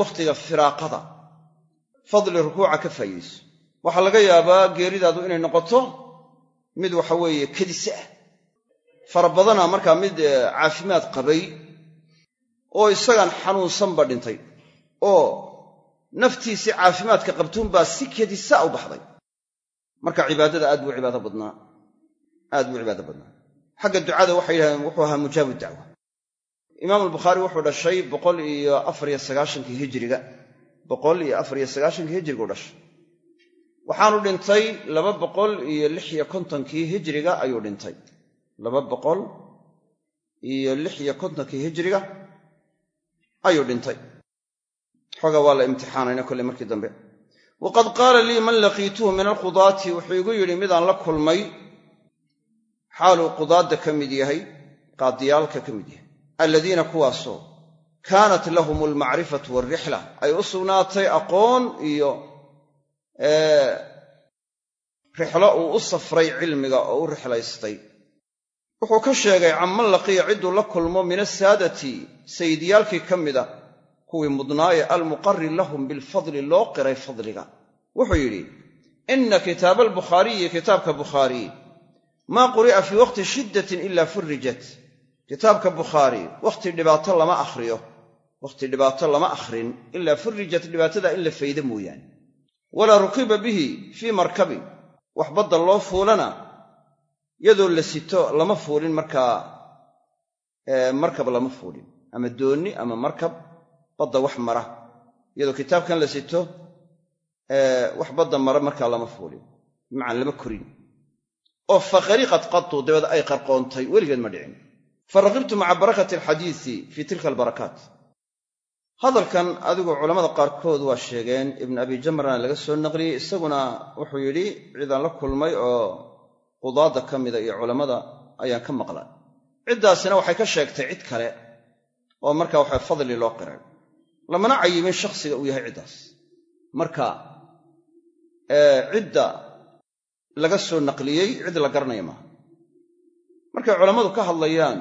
wakhtiga firaaqada. Fadli rukuuca ka faa'iidayso waxaa laga yaabaa geeridaadu inay noqoto mid waxa weeye kedise ah. Fara badana markaa mid caafimaad qabay oo isagaan xanuunsanba dhintay oo naftiisii caafimaadka qabtuunbaa si kedisa u baxday. Marka cibaadada aad buu cibaado badnaa. Aad buu cibaado badnaa. Xagga ducada waxay yidhahdeen wuxuu ahaa mujaabu dacwa. Imaamu albukhaari wuxuu dhashay boqol iyo afariyo sagaashankii hijiriga. Boqol iyo afariyo sagaashankii hijiriguu dhashay waxaanu dhintay laba boqol iyo lix iyo kontonkii hijiriga ayuu dhintay. Laba boqol iyo lix iyo kontonkii hijiriga ayuu dhintay. Xooga waa la imtixaanayna kolley markii dambe. Waqad qaala lii man laqiituhu min alqudaati wuxuu igu yidhi midaan la kulmay xaaluu qudaadda ka mid yahay qaadiyaalka ka mid yahay. Alladiina kuwaasoo kaanat lahum almacrifatu waalrixla ay u sugnaatay aqoon iyo rixlo uu u safray cilmiga oo u rixlaystay. Wuxuu ka sheegay canman laqiya cidduu la kulmo min asaadati sayidyaalkii ka mida kuwii mudnaaye almuqari lahum bilfadli loo qiray fadliga. Wuxuu yidhi inna kitaaba albukhaariyi kitaabka bukhaari maa quri'a fii waqti shiddatin ila furijat. Kitaabka bukhaari wakhti dhibaato lama akhriyo. Wakhti dhibaato lama akhrin ilaa furijat dhibaatada in la fayda mooyaane walaa rukiba bihi fii markabin wax badda loo fuulana yadoo la sito lama fuulin markaa markab lama fuulin. Ama doonni ama markab badda wax mara. Iyadoo kitaabkan la sito wax badda mara markaa lama fuulin. Bimacana lama korin. Oo faqariqat qatu dabeed ay qarqoontay weligeed ma dhicin. Faraqibtu maca barakati alxadiisi fii tilka albarakaat hadalkan adigu culammada qaarkood waa sheegeen ibnu abi jamrana laga soo naqliyey isaguna wuxuu yidhi cidaan la kulmay oo qudaadda ka mida iyo culammada ayaan ka maqlay. Ciddaasina waxay ka sheegtay cid kale oo marka waxa fadli loo qiray lamana cayimin shakhsiga uu yahay ciddaas. Marka cidda laga soo naqliyey cid la garanaya maaha markay culammadu ka hadlayaan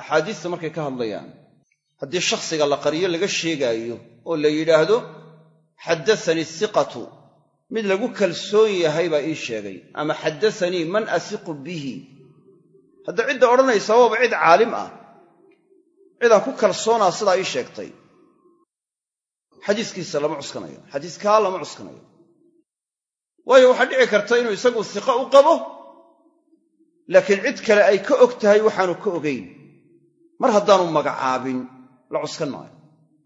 axaadiista markay ka hadlayaan haddii shakhsiga la qariyo laga sheegaayo oo la yidhaahdo xaddasanii siqatu mid lagu kalsoon yahay baa ii sheegay ama xaddasanii man asiqu bihi. Hadda cidda odhanaysa waaba cid caalim ah. Cidaan ku kalsoonaa sidaa ii sheegtay. Xadiiskiisa lama cuskanayo. Xadiiskaa lama cuskanayo. Waayo waxaa dhici karta inuu isagu siqo u qabo laakiin cid kale ay ka og tahay waxaanu ka ogayn mar haddaanu magacaabin la cuskan maayo.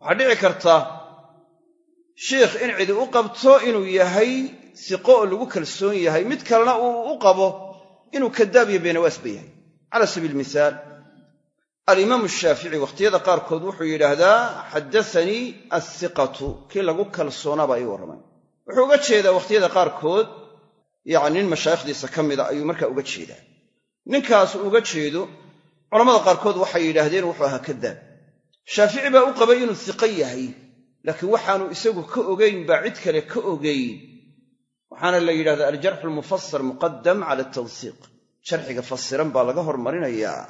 Waxaa dhici karta shiikh in cidi u qabto inuu yahay siqo oo lagu kalsoon yahay. Mid kalena uu u qabo inuu kadaab iyo beenawaasba yahay. Cala sabiili mihaal alimaamu shaafici wakhtiyada qaarkood wuxuu yidhaahdaa xaddasanii assiqatu. Kii lagu kalsoonaa baa ii warramay. Wuxuu uga jeedaa wakhtiyada qaarkood yacni nin mashaayikhdiisa ka mida ayuu markaa uga jeedaa. Ninkaas uga jeedo culammada qaarkood waxay yidhaahdeen wuxuu ahaa kadaab shaafici baa u qabay inuu siqo yahay laakiin waxaanu isagu ka ogayn baa cid kale ka ogayn waxaana la yidhahdaa aljarxu almufasar muqadam cala altawsiiq jarxiga fasiran baa laga hormarinayaa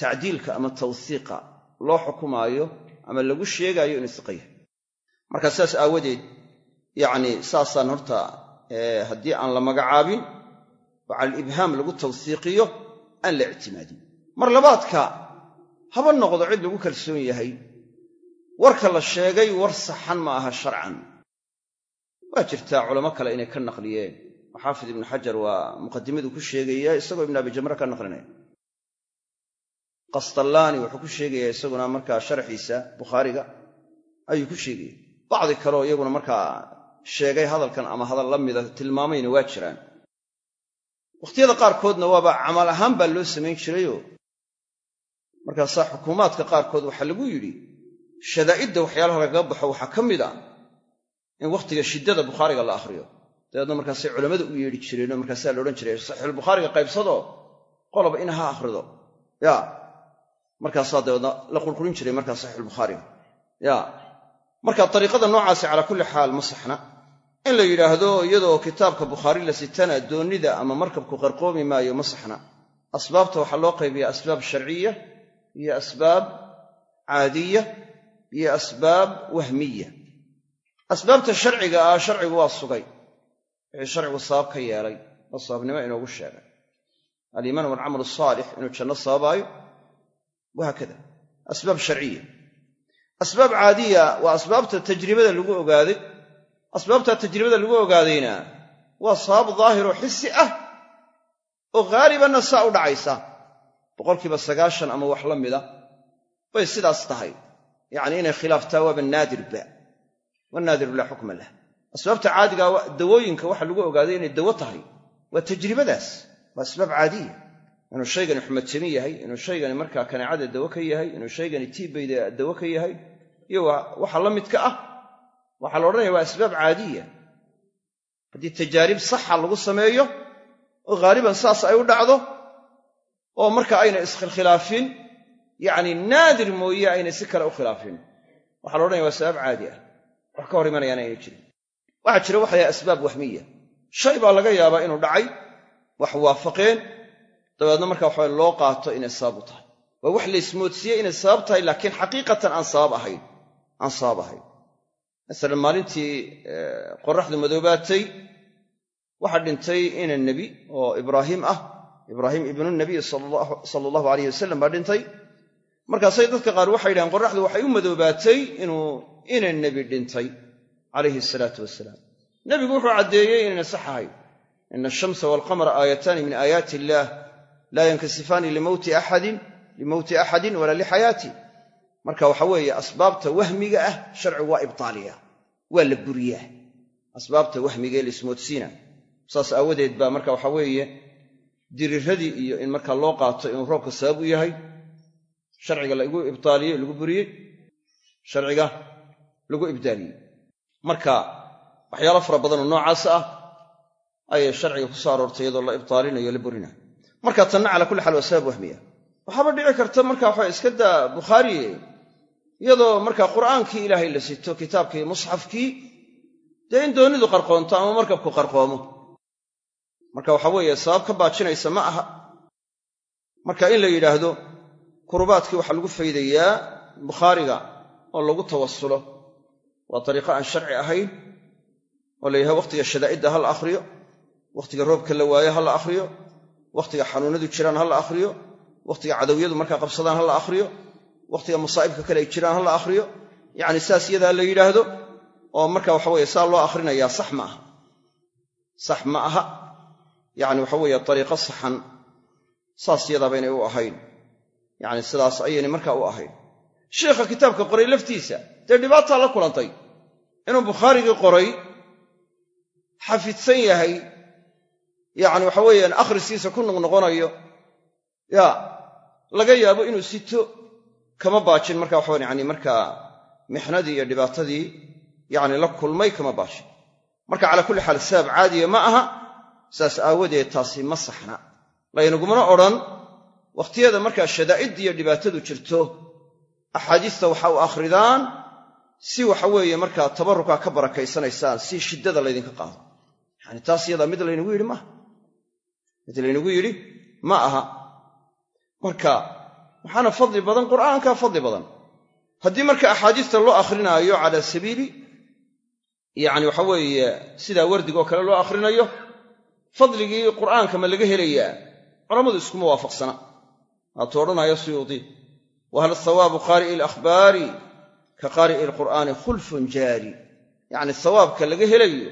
tacdiilka ama tawsiiqa loo xukumaayo ama lagu sheegaayo inuu siqo yahay. Marka sidaas aawadeed yacni saasaan horta haddii aan la magacaabin oo cala alibhaam lagu tawsiiqiyo aan la ictimaadin. Mar labaadka haba noqdo cid lagu kalsoon yahay. Warka la sheegay war saxan ma aha sharcan. Waa jirtaa culamo kale inay ka naqliyeen. Oo xaafid ibnu xajar waa muqadimadu ku sheegaya isagoo ibnu abi jamre ka naqlinaya qastallaani wuxuu ku sheegayaa isaguna markaa sharxiisa bukhaariga ayuu ku sheegaya. Bacdi kaleoo iyaguna markaa sheegay hadalkan ama hadal la mida tilmaamayna waa jiraan. Wakhtiyada qaarkoodna waaba camal ahaan baa loo samayn jirayoo markaasaa xukuumaadka qaarkood waxaa lagu yidhi shadaa'idda waxyaalaha lagaga baxo waxaa ka mid a in wakhtiga shiddada bukhaariga la akhriyo. Dabeedna markaasay culammada u yeedhi jireenoo markaasaa la odhan jiray saxiixulbukhaariga qaybsadoo qoloba in ha akhrido. Ya. Markaasaa dabeedna la qurqurin jiray markaa saxiixulbukhaariga ya. Marka dariiqada noocaasi calaa kulli xaal ma saxna. In la yidhaahdo iyadoo kitaabka bukhaari la sitana doonnida ama markabku qarqoomi maayo ma saxna. Asbaabta waxaa loo qaybiyaa asbaab sharciya iyo asbaab caadiya iyo asbaab wahmiya asbaabta sharciga ah sharcigu waa sugay wixii sharcigu sabab ka yeelay oo sababnimo inoogu sheegay aliimaan walcamal asaalix inuu janno sababaayo wahaakada asbaab sharciya asbaab caadiya waa asbaabta tajribada lagu ogaaday asbaabta tajribada lagu ogaadayna waa sabab daahiroo xisi ah oo haalibanna u dhacaysa boqolkiiba sagaashan ama wax la mida bay sidaas tahay. Yacni inay khilaaftaa waaba naadirba wanaadiru laa xukma lah. Asbaabta caadiga dawooyinka waxa lagu ogaaday inay dawo tahay waa tajribadaas. Waa asbaab caadiya inuu shaygani xumadjami yahay inuu shaygani markaa kaneecada dawo ka yahay inuu shaygani tiibayda dawo ka yahay iyo waxa la midka ah. Waxaa la odhanaya waa asbaab caadiya. Haddii tajaarib saxa lagu sameeyo oo haaliban saas ay u dhacdo oo marka ayna iskhilkhilaafin yacni naadir mooye ayna si kale u khilaafin. Waxaa la odhanaya waa sabab caadi ah. Wax ka hor imanayaan ayna jirin. Waxaa jira waxa lahaha asbaab wahmiya. Shay baa laga yaabaa inuu dhacay wax waafaqeen dabeedna marka waxa loo qaato inay sabab u tahay. Waa wax laysmoodsiiyey inay sabab tahay laakiin xaqiiqatan aan sabab ahayn. Aan sabab ahayn. Masalan maalintii qoraxdu madoobaatay waxaa dhintay ina nebi oo ibraahim ah ibraahim ibnu nabiy sala allahu alayh wasalam baa dhintay. Markaasay dadka qaar waxay yidhahaan qoraxdu waxay u madoobaatay inuu ina nebi dhintay calayhi asalaatu wasalaam nebigu wuxuu caddeeyey inayna sax ahayn. Ina ashamsa waalqamara aayataani min aayaati illaah laa yankasifaani limowti axadin walaa lixayaati marka waxa weeye asbaabta wahmiga ah sharcigu waa ibtaaliya waa la buriyaa asbaabta wahmigee la ismoodsiina. Saas aawadeed baa marka waxa weeye diriradii iyo in markaa loo qaato inuu roobka sabab u yahay sharciga lagu ibtaaliyey lagu buriyey sharciga lagu ibdaaliyey marka waxyaalo fara badan oo noocaas ah ayay sharciga ku soo aroortay iyadoo la ibtaalinayo la burinayo. Marka tanna cala kulli xaal waa sabab wahmiya. Waxaaba dhici karta marka waxa iska daa bukhaariye iyadoo marka qur'aankii ilaahay la sito kitaabkii musxafkii dee in doonidu qarqoonto ama markabku qarqoomo marka waxa weeye sabab ka baajinaysa ma aha. Marka in la yidhaahdo kurubaadkii waxaa lagu faydayaa bukhaariga oo lagu tawasulo waa dariiqo aan sharci ahayn oo la yidhahdo wakhtiga shadaa'idda ha la akhriyo wakhtiga roobka la waayo ha la akhriyo wakhtiga xanuunadu jiraan ha la akhriyo wakhtiga cadowyadu markaa qabsadaan ha la akhriyo wakhtiga masaa'ibka kale ay jiraan ha la akhriyo. Yacni saas iyadaa la yidhaahdo oo marka waxa weye saa loo akhrinayaa sax ma aha. Sax ma aha yacni waxa weeye dariiqo saxan saas yadaaba inay u ahayn. Yacni sidaas ayaynay markaa u ahayn. Sheikha kitaabka qoray laftiisa dee dhibaataa la kulantay? Inuu bukhaarigii qoray xafidsan yahay yacni waxa weeyaan akhriskiisa ku noqnoqonayo ya laga yaabo inuu sito kama baajin marka waxawan yani markaa mixnadii iyo dhibaatadii yacni la kulmay kama baajin marka calaa kulli xaal sabab caadiya ma aha saas aawadeed taasi ma saxna. Laynagumana odhan wakhtiyada markaa shadaa'idda iyo dhibaatadu jirto axaadiista waxa u akhridaan si waxa weeye markaa tabarrukaa ka barakaysanaysaan si shiddada laydinka qaado. Yani taas yadaa mid laynagu yidhi maaha mid laynagu yidhi ma aha. Marka waxaana fadli badan qur'aankaa fadli badan. Haddii marka axaadiista loo akhrinaayo cala sabiili yacni waxa weeye sidaa wardigoo kale loo akhrinayo fadligii qur'aanka ma laga helayaa? Culammadu iskuma waafaqsana. Waatuu odhanayo suyuudi wahal hawaabu qaari'i alakhbaari ka qaari'i alqur'aani khulfun jaari. Yacni sawaabka laga helayo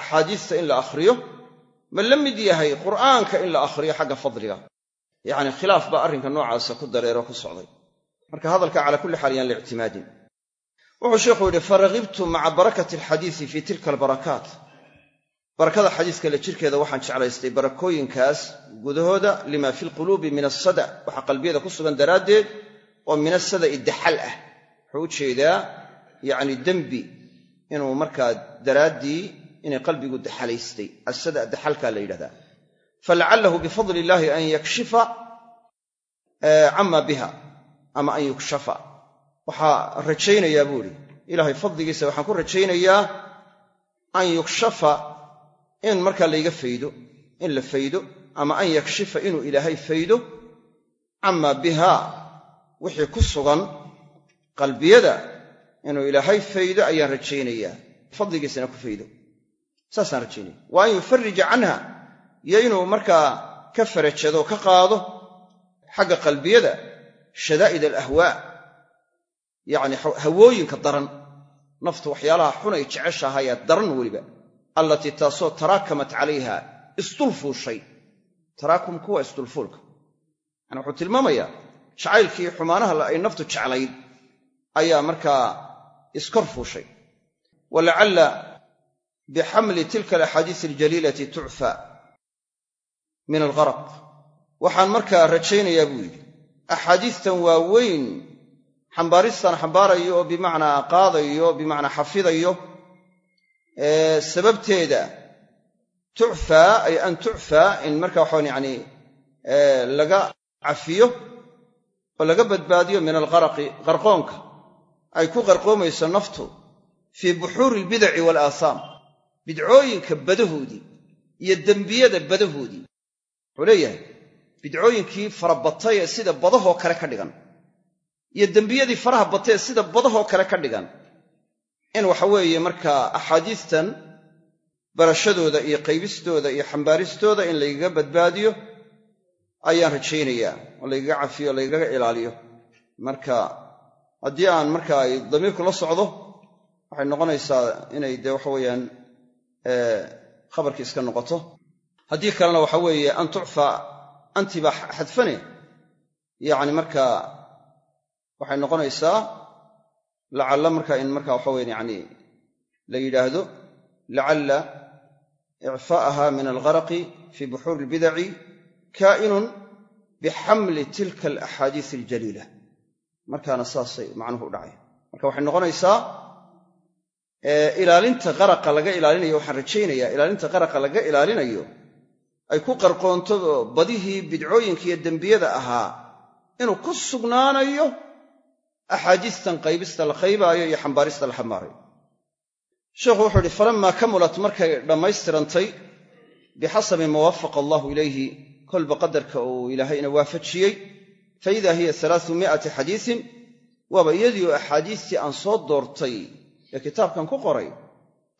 axaadiista in la akhriyo ma la mid yahay qur'aanka in la akhriyo xagga fadliga. Yacni khilaaf baa arrinka noocaasa ku dareero ku socday. Marka hadalka cala kulli xaal yaan la ictimaadin. Wuxuu sheikhu yidhi faragibtu maca barakati alxadiisi fii tilka albarakaat barakada xadiiska la jirkeeda waxaan jeclaystay barakooyinkaas gudahooda lima fi lquluubi min asada waxa qalbiyada ku sugan daraaddeed oo min asada'i daxal ah. Wuxuu u jeedaa yacni dembi inuu markaa daraaddii inay qalbigu daxalaystay. Asada daxalkaa la yidhahdaa. Falacalahu bifadli illaahi an yakshifa cama biha ama an yukshafa. Waxaa rajaynayaa buu idhi ilaahay fadligiisa waxaan ku rajaynayaa an yukshafa in markaa layga faydo in la faydo ama an yakshifa inuu ilaahay faydo cama biha wixii ku sugan qalbiyada inuu ilaahay faydo ayaan rajaynayaa fadligiisana ku faydo. Saasaan rajaynaya. Wa an yufarija canha iyo inuu markaa ka farajado ka qaado xagga qalbiyada shadaa'id alahwaa yacni hawooyinka daran. Naftu waxyaalaha xunay jeceshahayaa daran weliba allatii taasoo taraakamat calayha isdulfuushay. Taraakumku waa isdulfuulka. Yani wuxuu tilmaamayaa jacaylkii xumaanaha ay naftu jeclayd ayaa markaa iskor fuushay. Walacalla bixamli tilka alaxaadiisi aljaliilati tucfa min algharaq waxaan markaa rajaynayaa buu yidhi axaadiistan waaweyn xambaaristan xambaarayo oo bimacnaa qaadayo bimacnaa xafidayo sababteeda tucfaa ay an tucfaa in marka waxaan yani laga cafiyo oo laga badbaadiyo min alqaraqi qarqoonka ay ku qarqoomayso naftu fii buxuuri albidaci waalaahaam bidcooyinka badahoodii iyo dembiyada badahoodii. Wuxuu leeyahay bidcooyinkii farabatay ee sida badahoo kale ka dhigan iyo dembiyadii faraha batay ee sida badahoo kale ka dhigan in waxa weeye markaa axaadiistan barashadooda iyo qaybistooda iyo xambaaristooda in laygaga badbaadiyo ayaan rajaynayaa oo laygaga cafiyo o laygaga ilaaliyo. Marka haddii aan marka ay damiirku la socdo waxay noqonaysaa inay dee waxa weeyaan khabarkii iska noqoto. Haddii kalena waxa weeye an tucfa anti baa xadfane yacni marka waxay noqonaysaa lacalla marka in marka waxa weyan yani la yidhaahdo lacalla icfaa'aha min algharaqi fii buxuuri albidaci kaa'inun bixamli tilka alaxaadiis aljaliila. Markaana saasay macnuhu dhacay. Marka waxay noqonaysaa ilaalinta qaraqa laga ilaalinayo waxaan rajaynayaa ilaalinta qaraqa laga ilaalinayo ay ku qarqoonto badihii bidcooyinka iyo dembiyada ahaa inuu ku sugnaanayo axaadiistan qaybista la qaybaayo iyo xambaarista la xambaarayo sheikhu wuxuu ihi falammaa kamulat markay dhammaystirantay bixasabi ma wafaqa allahu ilayhi kolba qadarka uu ilaahayna waafajiyey fa idaa hiya alaau mi'ati xadiisin waaba iyadii axaadiistii aan soo doortay ee kitaabkan ku qoray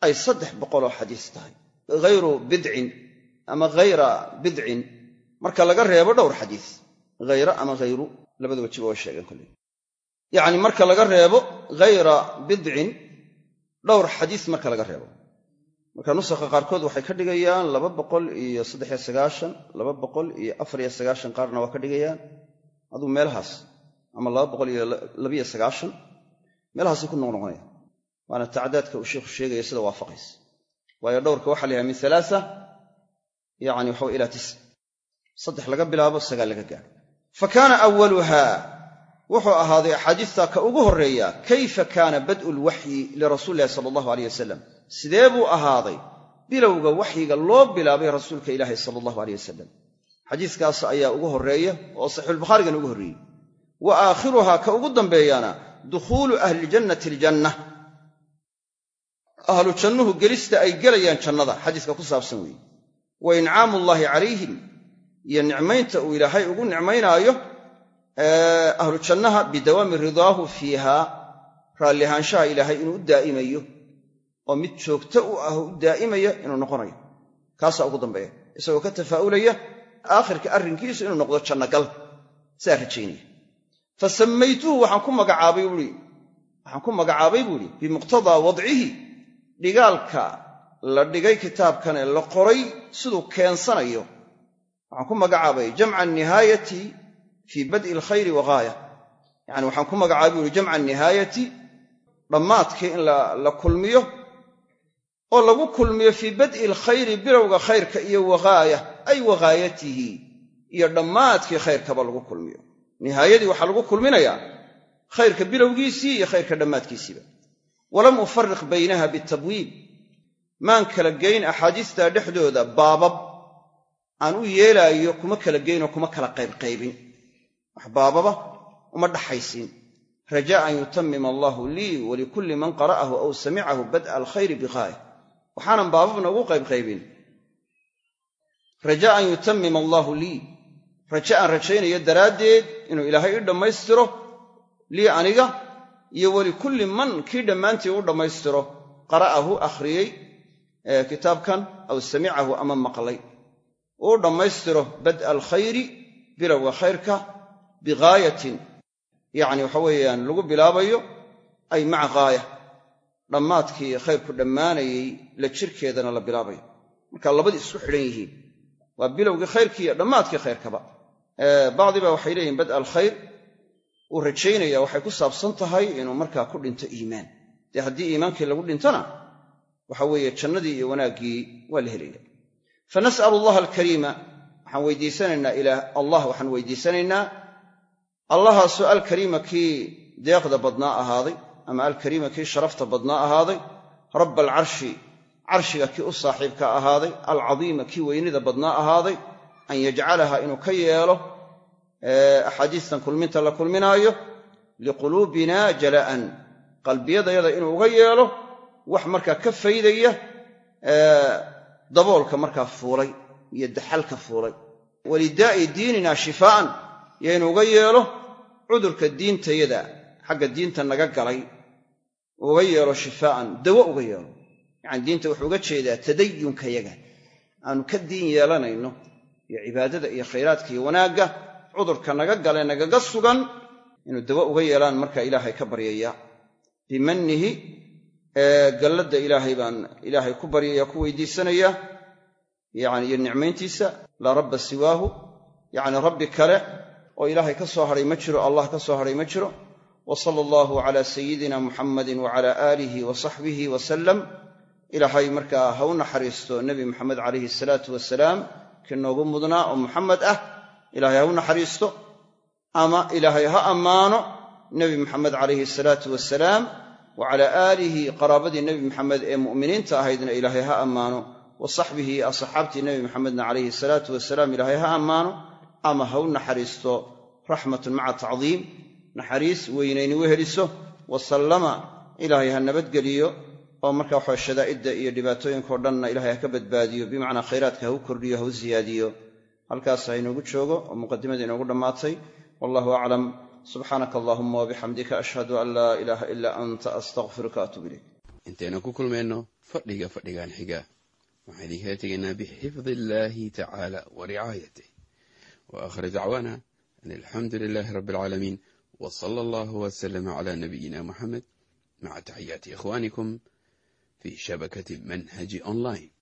ay saddex boqoloo xadiis tahay. Hayru bidcin ama hayra bidcin marka laga reebo dhowr xadiis hayra ama hayru labada wejiba waa sheegeen kolley yacni marka laga reebo hayra bidcin dhowr xadiis marka laga reebo. Marka nusakha qaarkood waxay ka dhigayaan laba boqol iyo saddexiyo sagaashan laba boqol iyo afariyo sagaashan qaarna waa ka dhigayaan. Aduu meelahaas ama laba boqol iyo labiyo sagaashan meelahaasay ku noqnoqonaya waana tacdaadka uu sheikhu sheegaya sida waafaqaysa. Waayo dhowrka waxa la yahay min alaaa yani waxa ilaa tis saddex laga bilaabo sagaal laga gaaro. Fa kaana awaluha wuxuu ahaaday axaadiistaa ka ugu horreeya kayfa kaana bad'u lwaxyi lirasuuli illahi sala allahu aleyh wasalam sidee buu ahaaday? Bilowga waxyiga loo bilaabay rasuulka ilaahi sala allahu aleyh wasalam xadiiskaas ayaa ugu horreeya oo saxiixulbukhaarigana ugu horreeyey. Wa aakhiruhaa ka ugu dambeeyaana dukhuulu ahliljannati aljanna ahlu jannuhu gelista ay gelayaan jannada xadiiska ku saabsan weeye. Wa incaamu llaahi calayhim iyo nicmaynta uu ilaahay ugu nicmaynaayo ahlu jannaha bidawaami ridaahu fiiha raalli ahaanshaha ilaahay inuu u daa'imayo oo mid joogto u ah u daa'imaya inuu noqonayo. Kaasaa ugu dambeeya. Isagoo ka tafaa'ulaya aakhirka arrinkiisu inuu noqdo jannagal. Saa rajaynaya. Fa sammaytuhu waxaan ku magacaabay buui waxaan ku magacaabay buu ihi bimuqtadaa wadcihi. Dhigaalka la dhigay kitaabkan ee la qoray siduu keensanayo. Waxaan ku magacaabay jamca nihaayati fii bad'i alkhayri wa ghaaya yacani waxaan ku magacaabay buu ihi jamca nihaayati dhammaadkii in la kulmiyo oo lagu kulmiyo fii bad'i alkhayri bilowga khayrka iyo waghaaya ay waghaayatihi iyo dhammaadkii khayrkaba lagu kulmiyo nihaayadii waxaa lagu kulminayaa khayrka bilowgiisii iyo khayrka dhammaadkiisiiba walam ufariq baynaha bitabwiib maan kala geyn axaadiistaa dhexdooda baabab aan u yeelaayo kuma kala geynoo kuma kala qaybqaybin wax baababa uma dhaxaysiin rajaa an yutamima allaahu lii walikulli man qara'ahu aw samicahu bad'a alkhayri bighaaya waxaanan baababna ugu qaybqaybin. Rajaa an yutamima allaahu lii. Raje aan rajaynayo daraaddeed inuu ilaahay ii dhammaystiro lii aniga iyo walikulli man kii dhammaantii u dhammaystiro. Qara'ahu akhriyey kitaabkan aw samicahu ama maqlay. Uu dhammaystiro bad'a alkhayri bilowga khayrka bigaayatin yacni waxa weeyaan lagu bilaabayo ay maca ghaaya. Dhammaadkii khayrku dhammaanayey la jirkeedana la bilaabayo. Marka labadii isku xidhan yihiin. Waa bilowgii khayrkii iyo dhammaadkii khayrkaba. Bacdiba waxay leeyihiin bad'a alkhayr uu rajaynaya waxay ku saabsan tahay inuu markaa ku dhinto iimaan. Dee haddii iimaankii lagu dhintona waxa weeye jannadii iyo wanaaggii waa la helaya fa nas'alu allaha alkariima waxaan weydiisanaynaa ilaah allah waxaan weydiisanaynaa allahaasoo alkariima kii deeqda badnaa ahaaday ama alkariima kii sharafta badnaa ahaaday rabba alcarshi carshiga kii u saaxiibka ahaaday alcadiima kii weynida badnaa ahaaday an yajcalaha inuu ka yeelo axaadiistan kulminta la kulminaayo liquluubina jala'an qalbiyadayada inuu uga yeelo wax markaa ka faydaya daboolka markaa fuulay iyo daxalka fuulay. Walidaa'i diinina shifaa'an iyo inuu uga yeelo cudurka diintayada xagga diinta naga galay uga yeelo shifaa'an dawo uga yeelo yacani diinta wuxuu uga jeedaa tadayunkayaga aanu ka diin yeelanayno iyo cibaadada iyo khayraadka iyo wanaagga cudurka naga gale nagaga sugan inuu dawo uga yeelaan markaa ilaahay ka baryaya bimannihi galladda ilaahay baan ilaahay ku baryaya ku weydiisanaya yani iyo nicmayntiisa laa rabba siwaahu. Yacni rabbi kale oo ilaahay ka soo hadhay ma jiro allah ka soo hadhay ma jiro. Wa sala allahu calaa sayidina muxammadin wacala aalihi wa saxbihi wasalam ilaahay markaa ha u naxariisto nebi moxamed calayhi asalaatu wasalaam kii noogu mudnaa oo muxamed ah ilaahay ha u naxariisto. Ama ilaahay ha ammaano nebi moxamed calayhi asalaatu wasalaam wa aalihi qaraabadii nebi moxamed ee mu'miniinta ahaydna ilaahay ha ammaano. Wa saxbihi asxaabtii nebi moxamedna calayhi salaatu wasalaam ilaahay ha ammaano ama ha u naxariisto raxmatun maca tacdiim naxariis weynayni weheliso wasallama ilaahay ha nabadgeliyo oo marka waxa shadaa'idda iyo dhibaatooyinkao dhanna ilahay ha ka badbaadiyo bimacnaa khayraadka ha u kordhiyo ha u ziyaadiyo. Halkaas ha joogo oo muqadimadii inoogu dhammaatay. Wallahu aclam subxaanaka allahuma wabixamdika ashhadu an laa ilaaha ilaa anta astaqfiruka atuub ilayk. Intaynu ku kulmayno fadhiga fadhigan xiga. Waxaan idinkala tegaynaa bixifdi illaahi tacaala wa ricaayatih dacwaana an alxamdu lilaahi rabbi alcaalamiin wa sala allahu wasalama calaa nabiyina muxamed maca taxiyaati ikhwaanikum fi shabakati manhaji online